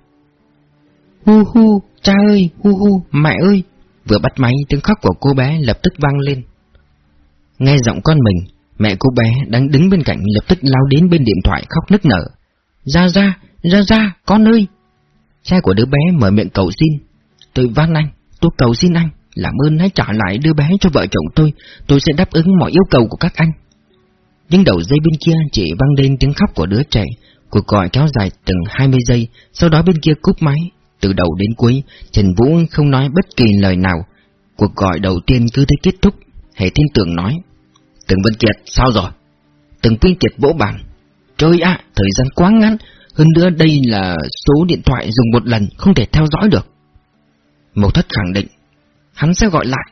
Hu hu, cha ơi, hu hu, mẹ ơi. Vừa bắt máy tiếng khóc của cô bé lập tức vang lên. Nghe giọng con mình, mẹ cô bé đang đứng bên cạnh lập tức lao đến bên điện thoại khóc nức nở. Ra ra, ra ra, con ơi. Cha của đứa bé mở miệng cầu xin. Tôi van anh, tôi cầu xin anh, làm ơn hãy trả lại đứa bé cho vợ chồng tôi, tôi sẽ đáp ứng mọi yêu cầu của các anh. Nhưng đầu dây bên kia chỉ vang lên tiếng khóc của đứa trẻ, cuộc gọi kéo dài từng 20 giây, sau đó bên kia cúp máy. Từ đầu đến cuối, Trần Vũ không nói bất kỳ lời nào. Cuộc gọi đầu tiên cứ thế kết thúc, hệ tin tưởng nói. Từng Vân Kiệt, sao rồi? Từng Vân Kiệt vỗ bàn. Trời ạ, thời gian quá ngắn, hơn nữa đây là số điện thoại dùng một lần, không thể theo dõi được. Mậu Thất khẳng định, hắn sẽ gọi lại.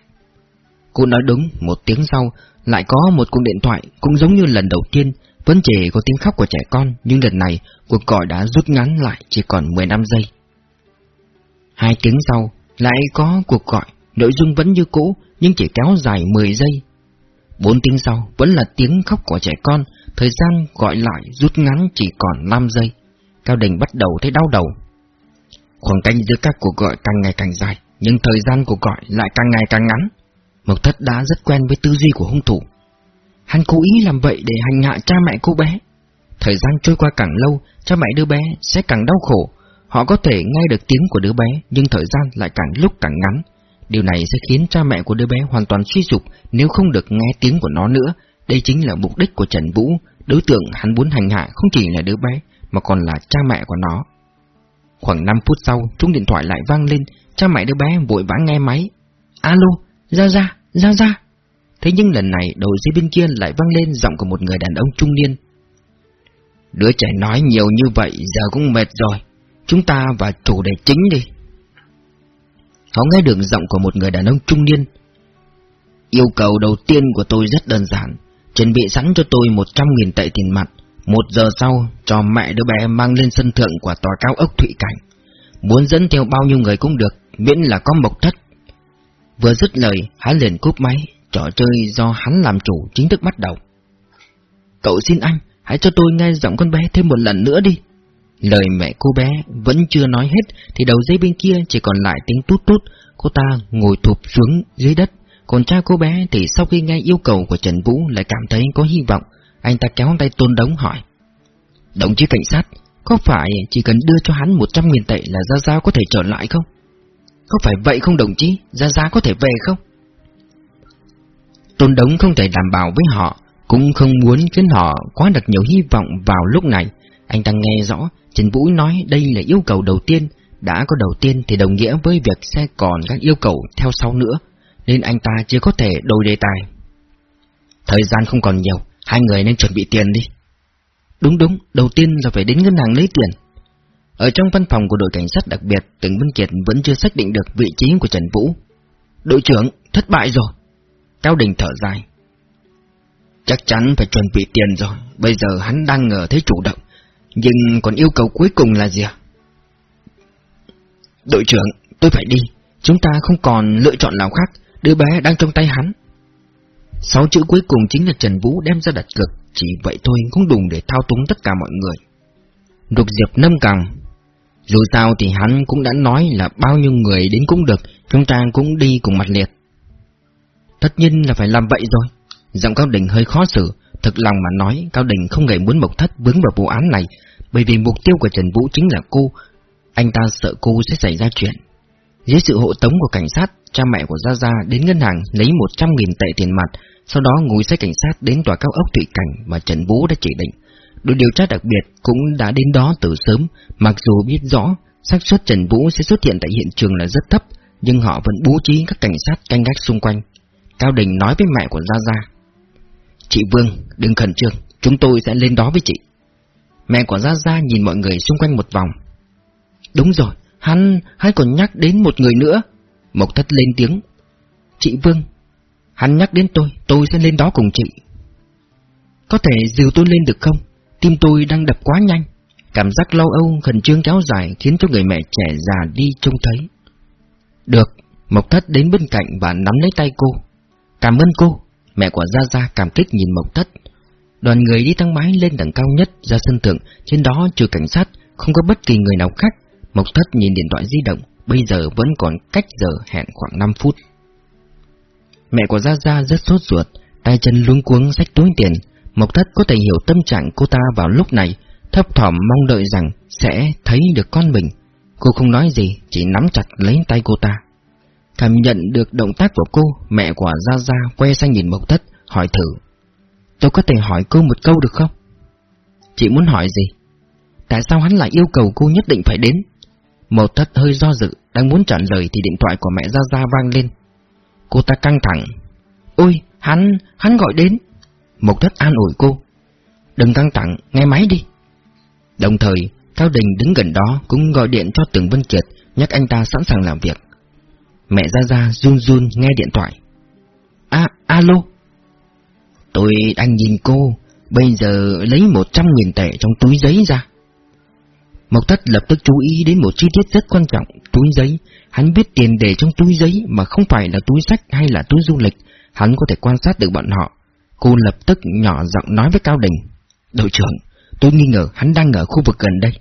Cô nói đúng, một tiếng sau, lại có một cuộc điện thoại cũng giống như lần đầu tiên, vẫn chỉ có tiếng khóc của trẻ con, nhưng lần này cuộc gọi đã rút ngắn lại chỉ còn 15 giây. Hai tiếng sau, lại có cuộc gọi, nội dung vẫn như cũ, nhưng chỉ kéo dài 10 giây. Bốn tiếng sau, vẫn là tiếng khóc của trẻ con, thời gian gọi lại rút ngắn chỉ còn 5 giây. Cao Đình bắt đầu thấy đau đầu. Khoảng cách giữa các cuộc gọi càng ngày càng dài, nhưng thời gian cuộc gọi lại càng ngày càng ngắn. Mộc Thất đã rất quen với tư duy của hung thủ. Hắn cố ý làm vậy để hành hạ cha mẹ cô bé. Thời gian trôi qua càng lâu, cha mẹ đứa bé sẽ càng đau khổ. Họ có thể nghe được tiếng của đứa bé, nhưng thời gian lại càng lúc càng ngắn. Điều này sẽ khiến cha mẹ của đứa bé hoàn toàn suy sụp nếu không được nghe tiếng của nó nữa. Đây chính là mục đích của Trần Vũ. Đối tượng hắn muốn hành hạ không chỉ là đứa bé, mà còn là cha mẹ của nó. Khoảng 5 phút sau, chuông điện thoại lại vang lên, cha mẹ đứa bé vội vã nghe máy. Alo, ra ra, ra ra. Thế nhưng lần này đầu dây bên kia lại vang lên giọng của một người đàn ông trung niên. Đứa trẻ nói nhiều như vậy giờ cũng mệt rồi. Chúng ta vào chủ đề chính đi. Họ nghe được giọng của một người đàn ông trung niên. Yêu cầu đầu tiên của tôi rất đơn giản. Chuẩn bị sẵn cho tôi 100.000 tệ tiền mặt. Một giờ sau, cho mẹ đứa bé mang lên sân thượng của tòa cao ốc Thụy Cảnh. Muốn dẫn theo bao nhiêu người cũng được, miễn là có mộc thất. Vừa dứt lời, hắn liền cúp máy, trò chơi do hắn làm chủ chính thức bắt đầu. Cậu xin anh, hãy cho tôi nghe giọng con bé thêm một lần nữa đi. Lời mẹ cô bé vẫn chưa nói hết thì đầu dây bên kia chỉ còn lại tiếng tút tút, cô ta ngồi thụp xuống dưới đất. Còn cha cô bé thì sau khi nghe yêu cầu của Trần Vũ lại cảm thấy có hy vọng, anh ta kéo tay Tôn Đống hỏi. Đồng chí cảnh sát, có phải chỉ cần đưa cho hắn 100.000 tệ là Gia Gia có thể trở lại không? Có phải vậy không đồng chí, Gia Gia có thể về không? Tôn Đống không thể đảm bảo với họ, cũng không muốn khiến họ quá đặt nhiều hy vọng vào lúc này. Anh ta nghe rõ, Trần Vũ nói đây là yêu cầu đầu tiên, đã có đầu tiên thì đồng nghĩa với việc sẽ còn các yêu cầu theo sau nữa, nên anh ta chỉ có thể đổi đề tài. Thời gian không còn nhiều, hai người nên chuẩn bị tiền đi. Đúng đúng, đầu tiên là phải đến ngân hàng lấy tiền. Ở trong văn phòng của đội cảnh sát đặc biệt, Từng Vân Kiệt vẫn chưa xác định được vị trí của Trần Vũ. Đội trưởng, thất bại rồi. Cao Đình thở dài. Chắc chắn phải chuẩn bị tiền rồi, bây giờ hắn đang ngờ thấy chủ động. Nhưng còn yêu cầu cuối cùng là gì à? Đội trưởng, tôi phải đi. Chúng ta không còn lựa chọn nào khác, đứa bé đang trong tay hắn. Sáu chữ cuối cùng chính là Trần Vũ đem ra đặt cược, chỉ vậy thôi cũng đủ để thao túng tất cả mọi người. Lục Diệp nâm cẳng Dù sao thì hắn cũng đã nói là bao nhiêu người đến cũng được, chúng ta cũng đi cùng mặt liệt. Tất nhiên là phải làm vậy rồi. Giọng Cao Đình hơi khó xử, thực lòng mà nói Cao Đình không hề muốn Mộc Thất vướng vào vụ án này, bởi vì mục tiêu của Trần Vũ chính là cô. Anh ta sợ cô sẽ xảy ra chuyện. Dưới sự hộ tống của cảnh sát, cha mẹ của Gia Gia đến ngân hàng lấy 100.000 tệ tiền mặt, sau đó ngồi xe cảnh sát đến tòa cao ốc Thụy Cảnh mà Trần Vũ đã chỉ định. Đội điều tra đặc biệt cũng đã đến đó từ sớm, mặc dù biết rõ xác suất Trần Vũ sẽ xuất hiện tại hiện trường là rất thấp, nhưng họ vẫn bố trí các cảnh sát canh gác xung quanh. Cao Đình nói với mẹ của Gia Gia. Chị Vương, đừng khẩn trương, chúng tôi sẽ lên đó với chị. Mẹ của Gia Gia nhìn mọi người xung quanh một vòng. Đúng rồi, hắn, hắn còn nhắc đến một người nữa. Mộc thất lên tiếng. Chị Vương, hắn nhắc đến tôi, tôi sẽ lên đó cùng chị. Có thể dìu tôi lên được không? Tim tôi đang đập quá nhanh. Cảm giác lâu âu, khẩn trương kéo dài khiến cho người mẹ trẻ già đi trông thấy. Được, Mộc thất đến bên cạnh và nắm lấy tay cô. Cảm ơn cô. Mẹ của Gia Gia cảm kích nhìn Mộc Thất. Đoàn người đi thang máy lên tầng cao nhất ra sân thượng, trên đó trừ cảnh sát, không có bất kỳ người nào khác. Mộc Thất nhìn điện thoại di động, bây giờ vẫn còn cách giờ hẹn khoảng 5 phút. Mẹ của Gia Gia rất sốt ruột, tay chân luống cuống sách túi tiền. Mộc Thất có thể hiểu tâm trạng cô ta vào lúc này, thấp thỏm mong đợi rằng sẽ thấy được con mình. Cô không nói gì, chỉ nắm chặt lấy tay cô ta. Cảm nhận được động tác của cô, mẹ của Gia Gia quay sang nhìn Mộc Thất, hỏi thử. Tôi có thể hỏi cô một câu được không? Chị muốn hỏi gì? Tại sao hắn lại yêu cầu cô nhất định phải đến? Mộc Thất hơi do dự, đang muốn trả lời thì điện thoại của mẹ Gia Gia vang lên. Cô ta căng thẳng. Ôi, hắn, hắn gọi đến. Mộc Thất an ủi cô. Đừng căng thẳng, nghe máy đi. Đồng thời, Cao Đình đứng gần đó cũng gọi điện cho Tưởng Vân Kiệt, nhắc anh ta sẵn sàng làm việc. Mẹ ra ra run run nghe điện thoại. À, alo. Tôi đang nhìn cô, bây giờ lấy một trăm nghìn tệ trong túi giấy ra. Mộc Thất lập tức chú ý đến một chi tiết rất quan trọng, túi giấy. Hắn biết tiền để trong túi giấy mà không phải là túi sách hay là túi du lịch, hắn có thể quan sát được bọn họ. Cô lập tức nhỏ giọng nói với Cao Đình. Đội trưởng, tôi nghi ngờ hắn đang ở khu vực gần đây.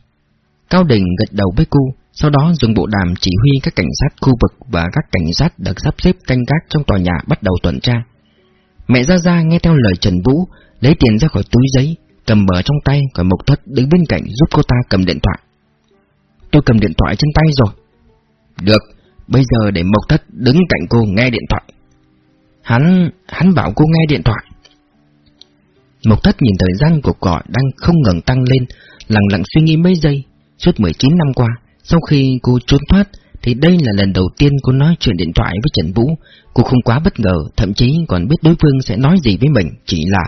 Cao Đình gật đầu với cô, sau đó dùng bộ đàm chỉ huy các cảnh sát khu vực và các cảnh sát được sắp xếp canh gác trong tòa nhà bắt đầu tuần tra. Mẹ Gia Gia nghe theo lời Trần Vũ, lấy tiền ra khỏi túi giấy, cầm mở trong tay, còn Mộc Thất đứng bên cạnh giúp cô ta cầm điện thoại. Tôi cầm điện thoại trên tay rồi. Được, bây giờ để Mộc Thất đứng cạnh cô nghe điện thoại. Hắn, hắn bảo cô nghe điện thoại. Mộc Thất nhìn thời gian cuộc gọi đang không ngừng tăng lên, lặng lặng suy nghĩ mấy giây. Suốt 19 năm qua, sau khi cô trốn thoát, thì đây là lần đầu tiên cô nói chuyện điện thoại với Trần Vũ. Cô không quá bất ngờ, thậm chí còn biết đối phương sẽ nói gì với mình, chỉ là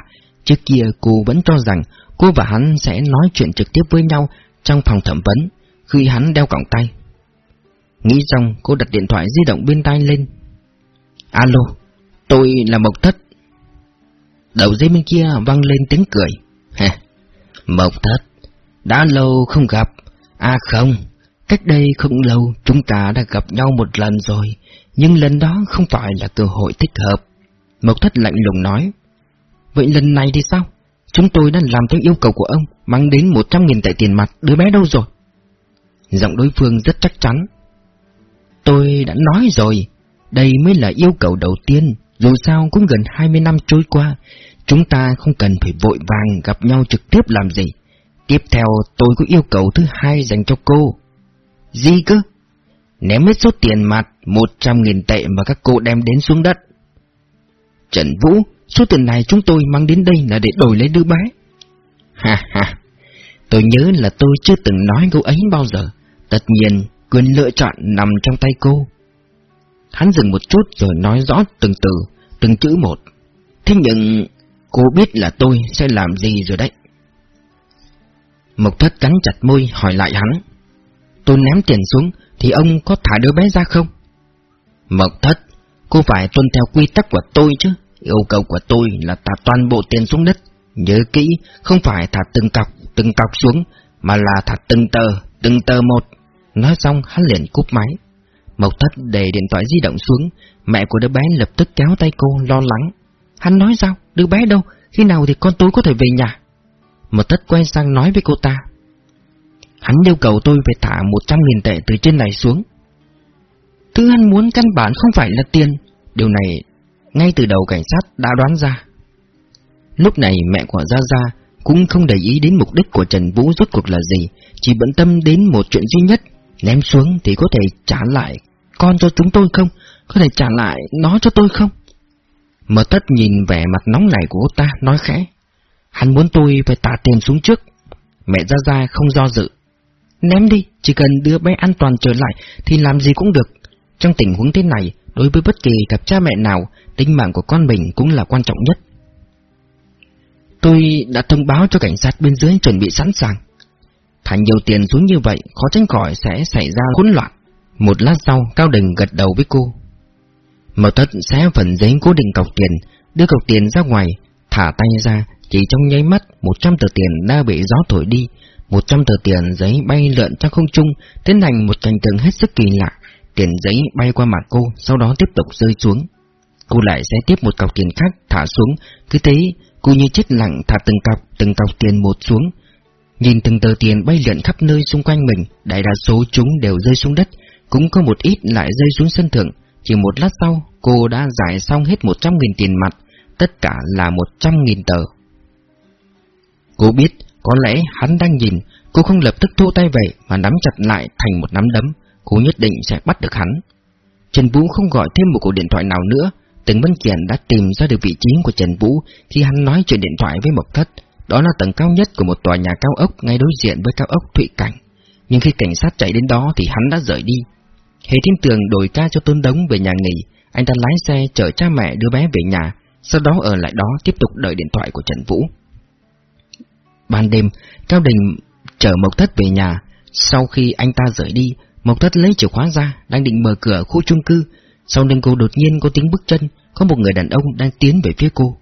trước kia cô vẫn cho rằng cô và hắn sẽ nói chuyện trực tiếp với nhau trong phòng thẩm vấn, khi hắn đeo còng tay. Nghĩ xong, cô đặt điện thoại di động bên tai lên. Alo, tôi là Mộc Thất. Đầu dây bên kia vang lên tiếng cười. Mộc Thất, đã lâu không gặp. À không, cách đây không lâu chúng ta đã gặp nhau một lần rồi, nhưng lần đó không phải là cơ hội thích hợp. Mộc Thất lạnh lùng nói. Vậy lần này thì sao? Chúng tôi đã làm theo yêu cầu của ông, mang đến 100.000 tệ tiền mặt, đứa bé đâu rồi? Giọng đối phương rất chắc chắn. Tôi đã nói rồi, đây mới là yêu cầu đầu tiên, dù sao cũng gần 20 năm trôi qua, chúng ta không cần phải vội vàng gặp nhau trực tiếp làm gì. Tiếp theo tôi có yêu cầu thứ hai dành cho cô. Gì cơ? Ném hết số tiền mặt 100.000 tệ mà các cô đem đến xuống đất. Trần Vũ, số tiền này chúng tôi mang đến đây là để đổi lấy đứa bé. Ha ha, tôi nhớ là tôi chưa từng nói câu ấy bao giờ. Tất nhiên, quyền lựa chọn nằm trong tay cô. Hắn dừng một chút rồi nói rõ từng từ, từng chữ một. Thế nhưng, cô biết là tôi sẽ làm gì rồi đấy. Mộc thất cắn chặt môi hỏi lại hắn. Tôi ném tiền xuống thì ông có thả đứa bé ra không? Mộc thất, cô phải tuân theo quy tắc của tôi chứ. Yêu cầu của tôi là thả toàn bộ tiền xuống đất. Nhớ kỹ, không phải thả từng cọc, từng cọc xuống, mà là thả từng tờ, từng tờ một. Nói xong hắn liền cúp máy. Mộc thất để điện thoại di động xuống, mẹ của đứa bé lập tức kéo tay cô lo lắng. Hắn nói sao? Đứa bé đâu? Khi nào thì con tôi có thể về nhà? Mộc thất quay sang nói với cô ta. Hắn yêu cầu tôi phải thả 100.000 tệ từ trên này xuống. Thứ hắn muốn căn bản không phải là tiền. Điều này ngay từ đầu cảnh sát đã đoán ra. Lúc này mẹ của Gia Gia cũng không để ý đến mục đích của Trần Vũ rốt cuộc là gì, chỉ bận tâm đến một chuyện duy nhất, ném xuống thì có thể trả lại con cho chúng tôi không? Có thể trả lại nó cho tôi không? Mở tất nhìn vẻ mặt nóng nảy của cô ta, nói khẽ. Hắn muốn tôi phải tạ tiền xuống trước. Mẹ Gia Gia không do dự. Ném đi, chỉ cần đưa bé an toàn trở lại thì làm gì cũng được. Trong tình huống thế này, đối với bất kỳ cặp cha mẹ nào, tính mạng của con mình cũng là quan trọng nhất. Tôi đã thông báo cho cảnh sát bên dưới chuẩn bị sẵn sàng. Thả nhiều tiền xuống như vậy, khó tránh khỏi sẽ xảy ra hỗn loạn. Một lát sau, Cao Đình gật đầu với cô. Mở tất xé phần giấy cố định cọc tiền, đưa cọc tiền ra ngoài, thả tay ra, chỉ trong nháy mắt, một trăm tờ tiền đã bị gió thổi đi, một trăm tờ tiền giấy bay lượn trong không trung, tiến hành một cảnh tượng hết sức kỳ lạ. Tiền giấy bay qua mặt cô, sau đó tiếp tục rơi xuống. Cô lại sẽ tiếp một cọc tiền khác thả xuống, cứ thế cô như chết lặng thả từng cọc, từng cọc tiền một xuống. Nhìn từng tờ tiền bay lượn khắp nơi xung quanh mình, đại đa số chúng đều rơi xuống đất, cũng có một ít lại rơi xuống sân thượng. Chỉ một lát sau, cô đã giải xong hết một trăm nghìn tiền mặt, tất cả là một trăm nghìn tờ. Cô biết, có lẽ hắn đang nhìn, cô không lập tức thu tay về mà nắm chặt lại thành một nắm đấm, cô nhất định sẽ bắt được hắn. Trần Vũ không gọi thêm một cuộc điện thoại nào nữa, tần Vân Kiền đã tìm ra được vị trí của Trần Vũ khi hắn nói chuyện điện thoại với Mộc Thất. Đó là tầng cao nhất của một tòa nhà cao ốc ngay đối diện với cao ốc Thụy Cảnh. Nhưng khi cảnh sát chạy đến đó thì hắn đã rời đi. Hề Thiên Tường đổi ca cho Tôn Đống về nhà nghỉ, anh ta lái xe chở cha mẹ đưa bé về nhà, sau đó ở lại đó tiếp tục đợi điện thoại của Trần Vũ. Ban đêm, Cao Đình chở Mộc Thất về nhà, sau khi anh ta rời đi, Mộc Thất lấy chìa khóa ra, đang định mở cửa khu chung cư, sau lưng cô đột nhiên có tiếng bước chân, có một người đàn ông đang tiến về phía cô.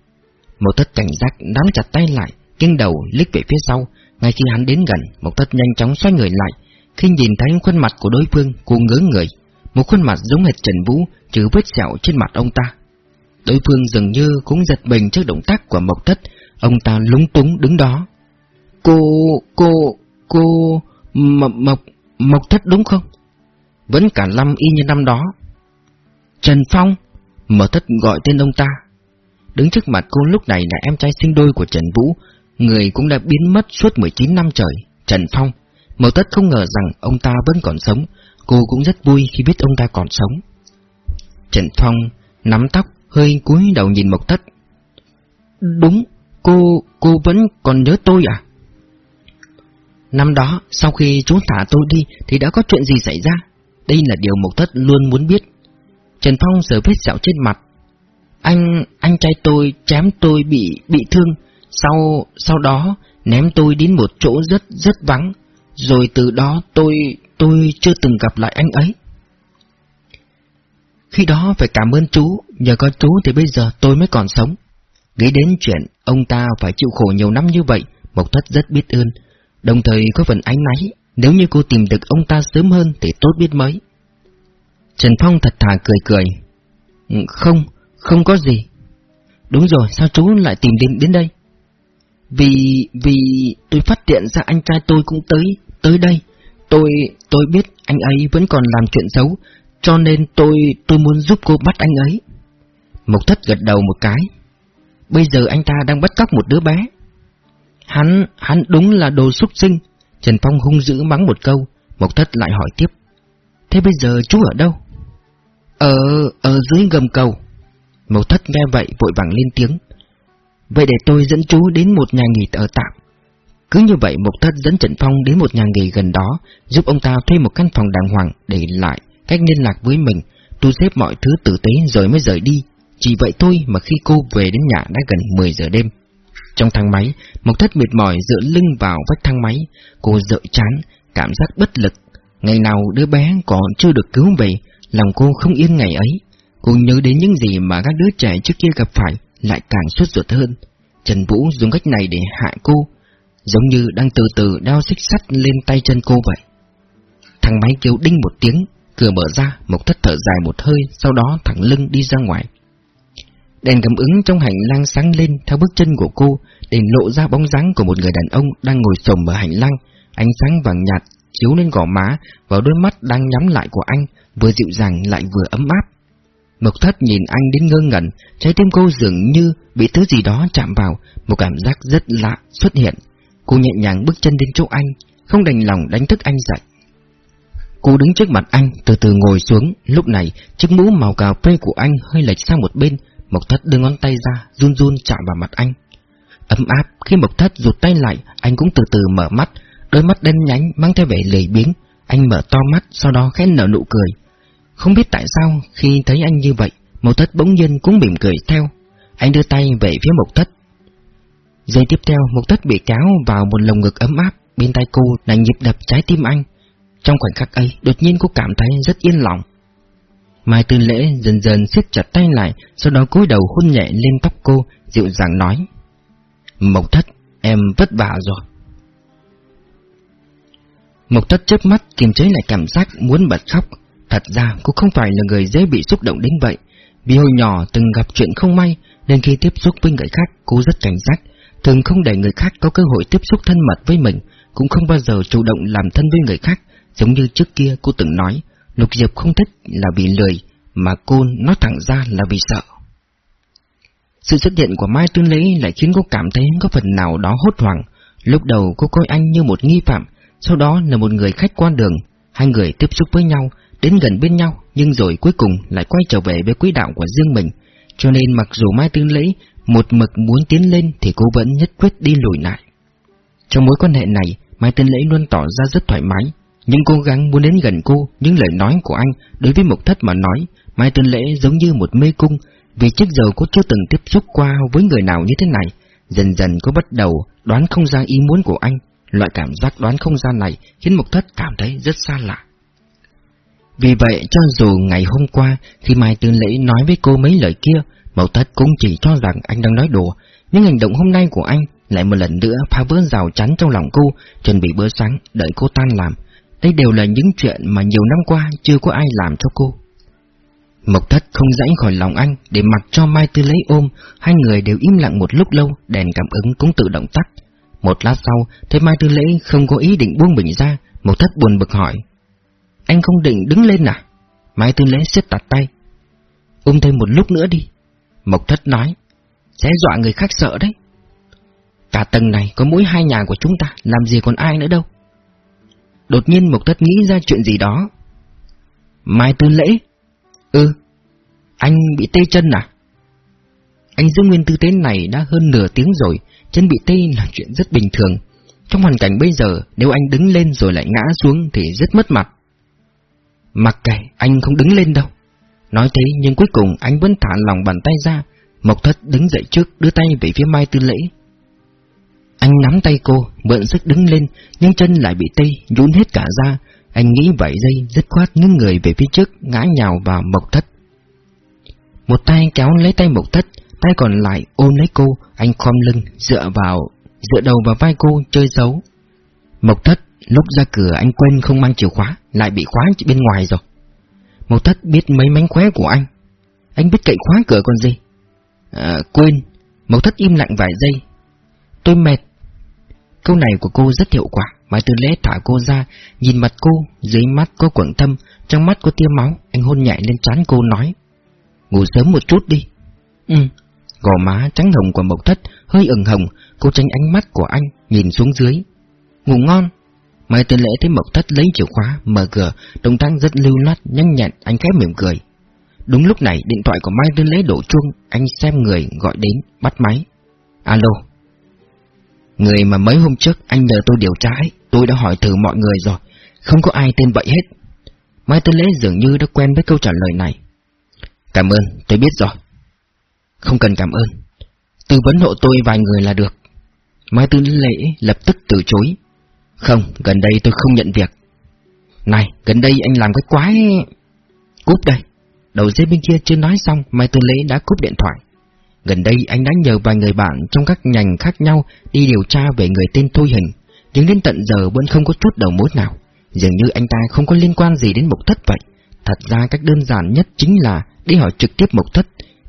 Mộc Thất cảnh giác nắm chặt tay lại, nghiêng đầu liếc về phía sau, ngay khi hắn đến gần, Mộc Thất nhanh chóng xoay người lại, khi nhìn thấy khuôn mặt của đối phương, cô ngớ người, một khuôn mặt giống hệt Trần Vũ, trừ vết sẹo trên mặt ông ta. Đối phương dường như cũng giật mình trước động tác của Mộc Thất, ông ta lúng túng đứng đó. Cô, cô, cô, Mộc, Mộc, Mộc Thất đúng không? vẫn cả năm y như năm đó. Trần Phong, mở thất gọi tên ông ta. Đứng trước mặt cô lúc này là em trai sinh đôi của Trần Vũ, người cũng đã biến mất suốt 19 năm trời, Trần Phong. Mở thất không ngờ rằng ông ta vẫn còn sống, cô cũng rất vui khi biết ông ta còn sống. Trần Phong nắm tóc, hơi cúi đầu nhìn Mộc Thất. Đúng, cô, cô vẫn còn nhớ tôi à? Năm đó, sau khi chú thả tôi đi thì đã có chuyện gì xảy ra? Đây là điều Mộc Thất luôn muốn biết. Trần Phong giờ vết sẹo trên mặt. Anh, anh trai tôi chém tôi bị, bị thương. Sau, sau đó ném tôi đến một chỗ rất, rất vắng. Rồi từ đó tôi, tôi chưa từng gặp lại anh ấy. Khi đó phải cảm ơn chú, nhờ có chú thì bây giờ tôi mới còn sống. Nghĩ đến chuyện ông ta phải chịu khổ nhiều năm như vậy, Mộc Thất rất biết ơn, đồng thời có phần ánh náy, nếu như cô tìm được ông ta sớm hơn thì tốt biết mấy. Trần Phong thật thà cười cười. Ừ, không, không có gì. Đúng rồi, sao chú lại tìm đến đến đây? Vì, vì tôi phát hiện ra anh trai tôi cũng tới, tới đây. Tôi, tôi biết anh ấy vẫn còn làm chuyện xấu, cho nên tôi, tôi muốn giúp cô bắt anh ấy. Mộc thất gật đầu một cái. Bây giờ anh ta đang bắt cóc một đứa bé. Hắn, hắn đúng là đồ súc sinh. Trần Phong hung dữ mắng một câu, Mộc thất lại hỏi tiếp. Thế bây giờ chú ở đâu? Ở, ở dưới gầm cầu. Mộc thất nghe vậy vội vàng lên tiếng. Vậy để tôi dẫn chú đến một nhà nghỉ ở tạm. Cứ như vậy Mộc thất dẫn Trần Phong đến một nhà nghỉ gần đó, giúp ông ta thuê một căn phòng đàng hoàng để lại cách liên lạc với mình, tu xếp mọi thứ tử tế rồi mới rời đi. Chỉ vậy thôi mà khi cô về đến nhà đã gần 10 giờ đêm. Trong thang máy, Mộc Thất mệt mỏi dựa lưng vào vách thang máy, cô dợi chán, cảm giác bất lực. Ngày nào đứa bé còn chưa được cứu về, lòng cô không yên ngày ấy. Cô nhớ đến những gì mà các đứa trẻ trước kia gặp phải, lại càng suốt ruột hơn. Trần Vũ dùng cách này để hại cô, giống như đang từ từ đeo xích sắt lên tay chân cô vậy. Thang máy kêu đinh một tiếng, Cửa mở ra, Mộc Thất thở dài một hơi, sau đó thẳng lưng đi ra ngoài. Đèn cảm ứng trong hành lang sáng lên theo bước chân của cô, để lộ ra bóng dáng của một người đàn ông đang ngồi xổm ở hành lang, ánh sáng vàng nhạt chiếu lên gò má và đôi mắt đang nhắm lại của anh, vừa dịu dàng lại vừa ấm áp. Mộc Thất nhìn anh đến ngơ ngẩn, trái tim cô dường như bị thứ gì đó chạm vào, một cảm giác rất lạ xuất hiện. Cô nhẹ nhàng bước chân đến chỗ anh, không đành lòng đánh thức anh dậy. Cô đứng trước mặt anh, từ từ ngồi xuống, lúc này chiếc mũ màu cà phê của anh hơi lệch sang một bên, Mộc Thất đưa ngón tay ra, run run chạm vào mặt anh. Ấm áp, khi Mộc Thất rụt tay lại, anh cũng từ từ mở mắt, đôi mắt đen nhánh mang theo vẻ lười biếng, anh mở to mắt, sau đó khẽ nở nụ cười. Không biết tại sao, khi thấy anh như vậy, Mộc Thất bỗng nhiên cũng mỉm cười theo. Anh đưa tay về phía Mộc Thất. Giây tiếp theo, Mộc Thất bị kéo vào một lồng ngực ấm áp, bên tay cô là nhịp đập trái tim anh. Trong khoảnh khắc ấy, đột nhiên cô cảm thấy rất yên lòng. Mai Tư Lễ dần dần siết chặt tay lại, sau đó cúi đầu hôn nhẹ lên tóc cô, dịu dàng nói. Mộc thất, em vất vả rồi. Mộc thất chớp mắt kiềm chế lại cảm giác muốn bật khóc. Thật ra cô không phải là người dễ bị xúc động đến vậy. Vì hồi nhỏ từng gặp chuyện không may, nên khi tiếp xúc với người khác cô rất cảnh giác, thường không để người khác có cơ hội tiếp xúc thân mật với mình, cũng không bao giờ chủ động làm thân với người khác, Giống như trước kia cô từng nói, Lục Diệp không thích là vì lười, mà cô nói thẳng ra là vì sợ. Sự xuất hiện của Mai Tuyên Lễ lại khiến cô cảm thấy có phần nào đó hốt hoảng. Lúc đầu cô coi anh như một nghi phạm, sau đó là một người khách qua đường. Hai người tiếp xúc với nhau, đến gần bên nhau, nhưng rồi cuối cùng lại quay trở về với quỹ đạo của riêng mình. Cho nên mặc dù Mai Tuyên Lễ một mực muốn tiến lên thì cô vẫn nhất quyết đi lùi lại. Trong mối quan hệ này, Mai Tuyên Lễ luôn tỏ ra rất thoải mái, nhưng cố gắng muốn đến gần cô, những lời nói của anh đối với Mộc Thất mà nói, Mai Tân Lễ giống như một mê cung, vì trước giờ cô chưa từng tiếp xúc qua với người nào như thế này. Dần dần cô bắt đầu đoán không ra ý muốn của anh, loại cảm giác đoán không ra này khiến Mộc Thất cảm thấy rất xa lạ. Vì vậy, cho dù ngày hôm qua, khi Mai Tuân Lễ nói với cô mấy lời kia, Mộc Thất cũng chỉ cho rằng anh đang nói đùa, nhưng hành động hôm nay của anh lại một lần nữa phá vỡ rào chắn trong lòng cô, chuẩn bị bữa sáng, đợi cô tan làm. Đây đều là những chuyện mà nhiều năm qua chưa có ai làm cho cô. Mộc thất không rãnh khỏi lòng anh để mặc cho Mai Tư lấy ôm, hai người đều im lặng một lúc lâu, đèn cảm ứng cũng tự động tắt. Một lát sau, thấy Mai Tư Lễ không có ý định buông mình ra, Mộc thất buồn bực hỏi. anh không định đứng lên à? Mai Tư Lễ siết tạt tay. Ôm thêm một lúc nữa đi. Mộc Thất nói, sẽ dọa người khác sợ đấy. Cả tầng này có mỗi hai nhà của chúng ta, làm gì còn ai nữa đâu. Đột nhiên Mộc Thất nghĩ ra chuyện gì đó. Mai Tư Lễ? Ừ. Anh bị tê chân à? Anh giữ nguyên tư thế này đã hơn nửa tiếng rồi, chân bị tê là chuyện rất bình thường. Trong hoàn cảnh bây giờ, nếu anh đứng lên rồi lại ngã xuống thì rất mất mặt. Mặc kệ, anh không đứng lên đâu. Nói thế nhưng cuối cùng anh vẫn thả lòng bàn tay ra. Mộc thất đứng dậy trước, đưa tay về phía Mai Tư Lễ. Anh nắm tay cô, mượn sức đứng lên, nhưng chân lại bị tê, nhún hết cả ra. Anh nghĩ vậy giây, dứt khoát những người về phía trước, ngã nhào vào Mộc thất. Một tay kéo lấy tay Mộc thất, tay còn lại ôm lấy cô, anh khom lưng, dựa vào, dựa đầu vào vai cô, chơi xấu. Mộc thất, lúc ra cửa anh quên không mang chìa khóa, lại bị khóa bên ngoài rồi. Mộc thất biết mấy mánh khóe của anh. Anh biết cậy khóa cửa còn gì? À, quên. Mộc thất im lặng vài giây. Tôi mệt. Câu này của cô rất hiệu quả. Mai Tư Lễ thả cô ra, nhìn mặt cô, dưới mắt có quẩn thâm, trong mắt có tia máu, anh hôn nhẹ lên trán cô nói. Ngủ sớm một chút đi. Ừ. Gò má trắng hồng của Mộc Thất hơi ửng hồng, cô tránh ánh mắt của anh, nhìn xuống dưới. Ngủ ngon. Mai Tư Lễ thấy Mộc Thất lấy chìa khóa, mở cửa, động tác rất lưu loát, nhanh nhẹn, anh khép mỉm cười. Đúng lúc này, điện thoại của Mai Tư Lễ đổ chuông, anh xem người gọi đến, bắt máy. Alo. Người mà mấy hôm trước anh nhờ tôi điều tra ấy, tôi đã hỏi thử mọi người rồi, không có ai tên vậy hết. Mai Tư Lễ dường như đã quen với câu trả lời này. Cảm ơn, tôi biết rồi. Không cần cảm ơn. Tư vấn hộ tôi vài người là được. Mai Tư Lễ lập tức từ chối. Không, gần đây tôi không nhận việc. Này, gần đây anh làm cái quái... Cúp đây. Đầu dây bên kia chưa nói xong, Mai Tư Lễ đã cúp điện thoại. Gần đây anh đã nhờ vài người bạn trong các ngành khác nhau đi điều tra về người tên Thôi Hình, nhưng đến tận giờ vẫn không có chút đầu mối nào. Dường như anh ta không có liên quan gì đến Mộc Thất vậy. Thật ra cách đơn giản nhất chính là đi hỏi trực tiếp Mộc Thất.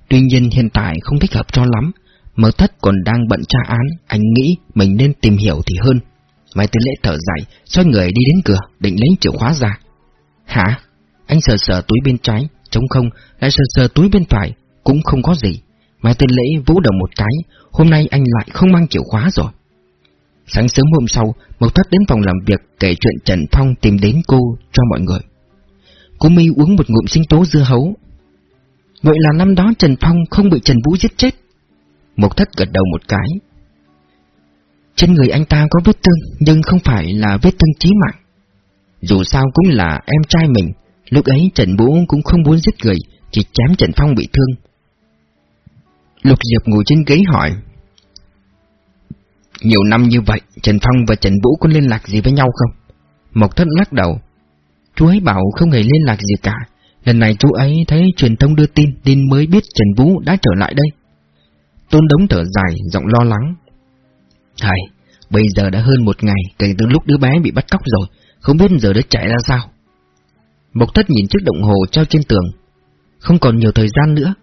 Tuy nhiên hiện tại không thích hợp cho lắm. Mộc Thất còn đang bận tra án, anh nghĩ mình nên tìm hiểu thì hơn. Mai Tư Lễ thở dài, xoay người đi đến cửa, định lấy chìa khóa ra. Hả? Anh sờ sờ túi bên trái, trống không, lại sờ sờ túi bên phải, cũng không có gì. Mai Tư Lễ vũ đầu một cái, hôm nay anh lại không mang chìa khóa rồi. Sáng sớm hôm sau, Mộc Thất đến phòng làm việc kể chuyện Trần Phong tìm đến cô cho mọi người. Cô mi uống một ngụm sinh tố dưa hấu. Vậy là năm đó Trần Phong không bị Trần Vũ giết chết. Mộc Thất gật đầu một cái, trên người anh ta có vết thương Nhưng không phải là vết thương chí mạng Dù sao cũng là em trai mình Lúc ấy Trần Vũ cũng không muốn giết người Chỉ chém Trần Phong bị thương Lục Diệp ngồi trên ghế hỏi Nhiều năm như vậy Trần Phong và Trần Vũ có liên lạc gì với nhau không? Mộc thất lắc đầu Chú ấy bảo không hề liên lạc gì cả Lần này chú ấy thấy truyền thông đưa tin Tin mới biết Trần Vũ đã trở lại đây Tôn đống thở dài Giọng lo lắng Thầy, bây giờ đã hơn một ngày kể từ lúc đứa bé bị bắt cóc rồi, không biết giờ đứa chạy ra sao. Mộc thất nhìn chiếc đồng hồ treo trên tường. Không còn nhiều thời gian nữa.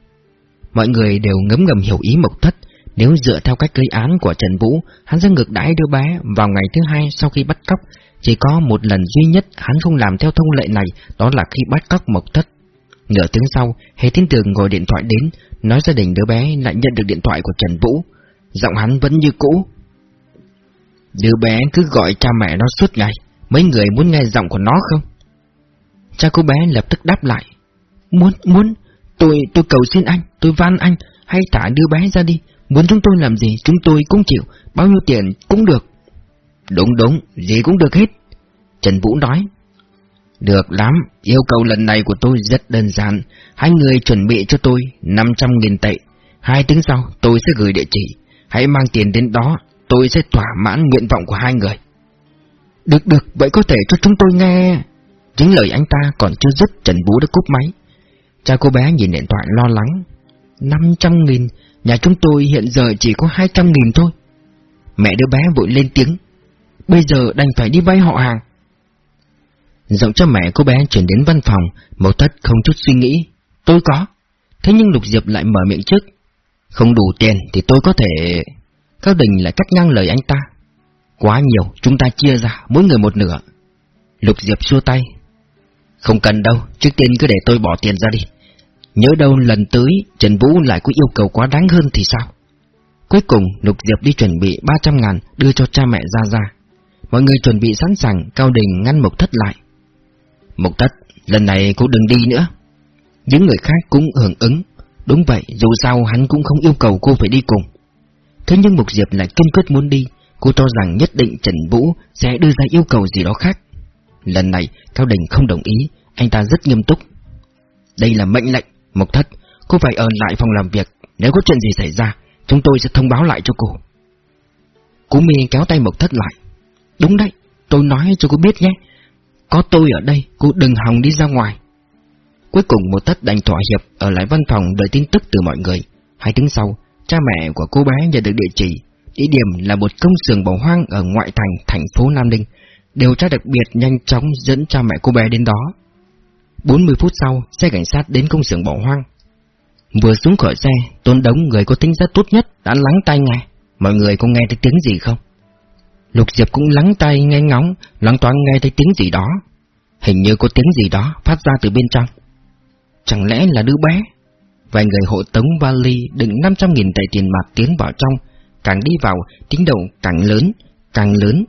Mọi người đều ngấm ngầm hiểu ý Mộc thất, nếu dựa theo cách gây án của Trần Vũ, hắn sẽ ngược đãi đứa bé vào ngày thứ hai sau khi bắt cóc. Chỉ có một lần duy nhất hắn không làm theo thông lệ này, đó là khi bắt cóc Mộc thất. Nửa tiếng sau, Hề Thiên Tường ngồi điện thoại đến, nói gia đình đứa bé lại nhận được điện thoại của Trần Vũ. Giọng hắn vẫn như cũ, Đứa bé cứ gọi cha mẹ nó suốt ngày, mấy người muốn nghe giọng của nó không? Cha cô bé lập tức đáp lại. Muốn, muốn, tôi, tôi cầu xin anh, tôi van anh, hãy thả đứa bé ra đi, muốn chúng tôi làm gì chúng tôi cũng chịu, bao nhiêu tiền cũng được. Đúng đúng, gì cũng được hết. Trần Vũ nói. Được lắm, yêu cầu lần này của tôi rất đơn giản, hai người chuẩn bị cho tôi 500.000 tệ, hai tiếng sau tôi sẽ gửi địa chỉ, hãy mang tiền đến đó tôi sẽ thỏa mãn nguyện vọng của hai người. Được được, vậy có thể cho chúng tôi nghe. Chính lời anh ta còn chưa dứt Trần Vũ đã cúp máy. Cha cô bé nhìn điện thoại lo lắng. 500 nghìn, nhà chúng tôi hiện giờ chỉ có 200 nghìn thôi. Mẹ đứa bé vội lên tiếng. Bây giờ đành phải đi vay họ hàng. Giọng cho mẹ cô bé chuyển đến văn phòng, màu thất không chút suy nghĩ. Tôi có. Thế nhưng Lục Diệp lại mở miệng trước. Không đủ tiền thì tôi có thể... Cao Đình lại cắt ngang lời anh ta. Quá nhiều, chúng ta chia ra, mỗi người một nửa. Lục Diệp xua tay. Không cần đâu, trước tiên cứ để tôi bỏ tiền ra đi. Nhớ đâu lần tới Trần Vũ lại có yêu cầu quá đáng hơn thì sao? Cuối cùng Lục Diệp đi chuẩn bị 300 ngàn đưa cho cha mẹ ra ra. Mọi người chuẩn bị sẵn sàng, Cao Đình ngăn Mộc Thất lại. Mộc Thất, lần này cô đừng đi nữa. Những người khác cũng hưởng ứng. Đúng vậy, dù sao hắn cũng không yêu cầu cô phải đi cùng. Thế nhưng Mục Diệp lại kiên quyết muốn đi, cô cho rằng nhất định Trần Vũ sẽ đưa ra yêu cầu gì đó khác. Lần này, Cao Đình không đồng ý, anh ta rất nghiêm túc. Đây là mệnh lệnh, Mộc Thất, cô phải ở lại phòng làm việc, nếu có chuyện gì xảy ra, chúng tôi sẽ thông báo lại cho cô. Cú mi kéo tay Mộc Thất lại. Đúng đấy, tôi nói cho cô biết nhé. Có tôi ở đây, cô đừng hòng đi ra ngoài. Cuối cùng Mộc thất đành thỏa hiệp ở lại văn phòng đợi tin tức từ mọi người. Hai tiếng sau, cha mẹ của cô bé nhận được địa chỉ. Địa điểm là một công xưởng bỏ hoang ở ngoại thành thành phố Nam Ninh. Điều tra đặc biệt nhanh chóng dẫn cha mẹ cô bé đến đó. 40 phút sau, xe cảnh sát đến công xưởng bỏ hoang. Vừa xuống khỏi xe, Tôn Đống người có tính rất tốt nhất đã lắng tai nghe. Mọi người có nghe thấy tiếng gì không? Lục Diệp cũng lắng tai nghe ngóng, loáng toán nghe thấy tiếng gì đó. Hình như có tiếng gì đó phát ra từ bên trong. Chẳng lẽ là đứa bé? Vài người hộ tống vali đựng 500.000 tệ tiền mặt tiến vào trong, càng đi vào, tiếng động càng lớn, càng lớn.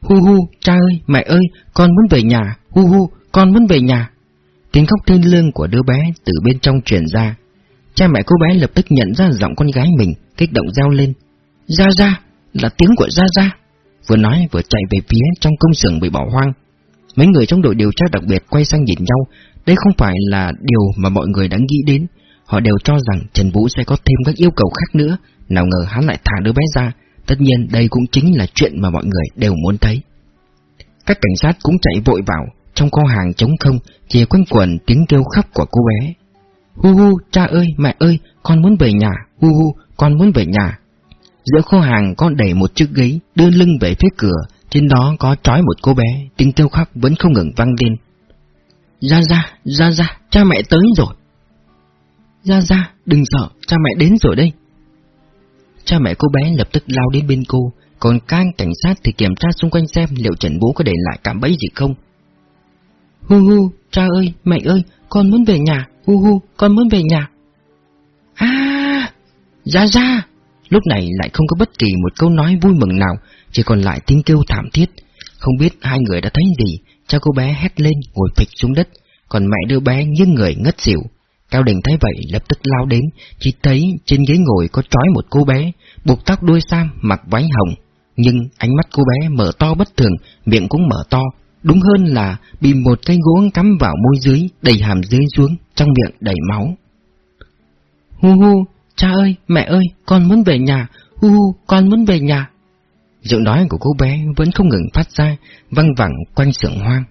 Hu hu, cha ơi, mẹ ơi, con muốn về nhà, hu hu, con muốn về nhà. Tiếng khóc thiên lương của đứa bé từ bên trong truyền ra. Cha mẹ cô bé lập tức nhận ra giọng con gái mình, kích động reo lên. Ra ra, là tiếng của Ra Ra. Vừa nói vừa chạy về phía trong công xưởng bị bỏ hoang. Mấy người trong đội điều tra đặc biệt quay sang nhìn nhau, đây không phải là điều mà mọi người đã nghĩ đến. Họ đều cho rằng Trần Vũ sẽ có thêm các yêu cầu khác nữa, nào ngờ hắn lại thả đứa bé ra. Tất nhiên đây cũng chính là chuyện mà mọi người đều muốn thấy. Các cảnh sát cũng chạy vội vào, trong kho hàng trống không, chỉ quanh quẩn tiếng kêu khóc của cô bé. Hu hu, cha ơi, mẹ ơi, con muốn về nhà, hu hu, con muốn về nhà. Giữa kho hàng có đẩy một chiếc ghế, đưa lưng về phía cửa, trên đó có trói một cô bé, tiếng kêu khóc vẫn không ngừng vang lên. Ra ra, ra ra, cha mẹ tới rồi. Ra ra, đừng sợ, cha mẹ đến rồi đây. Cha mẹ cô bé lập tức lao đến bên cô, còn các cảnh sát thì kiểm tra xung quanh xem liệu Trần Bố có để lại cảm bẫy gì không. Hu hu, cha ơi, mẹ ơi, con muốn về nhà, hu hu, con muốn về nhà. À, ra ra. Lúc này lại không có bất kỳ một câu nói vui mừng nào, chỉ còn lại tiếng kêu thảm thiết. Không biết hai người đã thấy gì, cha cô bé hét lên ngồi phịch xuống đất, còn mẹ đứa bé như người ngất xỉu. Cao Đình thấy vậy lập tức lao đến, chỉ thấy trên ghế ngồi có trói một cô bé, buộc tóc đuôi sam, mặc váy hồng. Nhưng ánh mắt cô bé mở to bất thường, miệng cũng mở to, đúng hơn là bị một cây gỗ cắm vào môi dưới, đẩy hàm dưới xuống, trong miệng đầy máu. Hu hu, cha ơi, mẹ ơi, con muốn về nhà, hu hu, con muốn về nhà. Giọng nói của cô bé vẫn không ngừng phát ra, văng vẳng quanh sưởng hoang.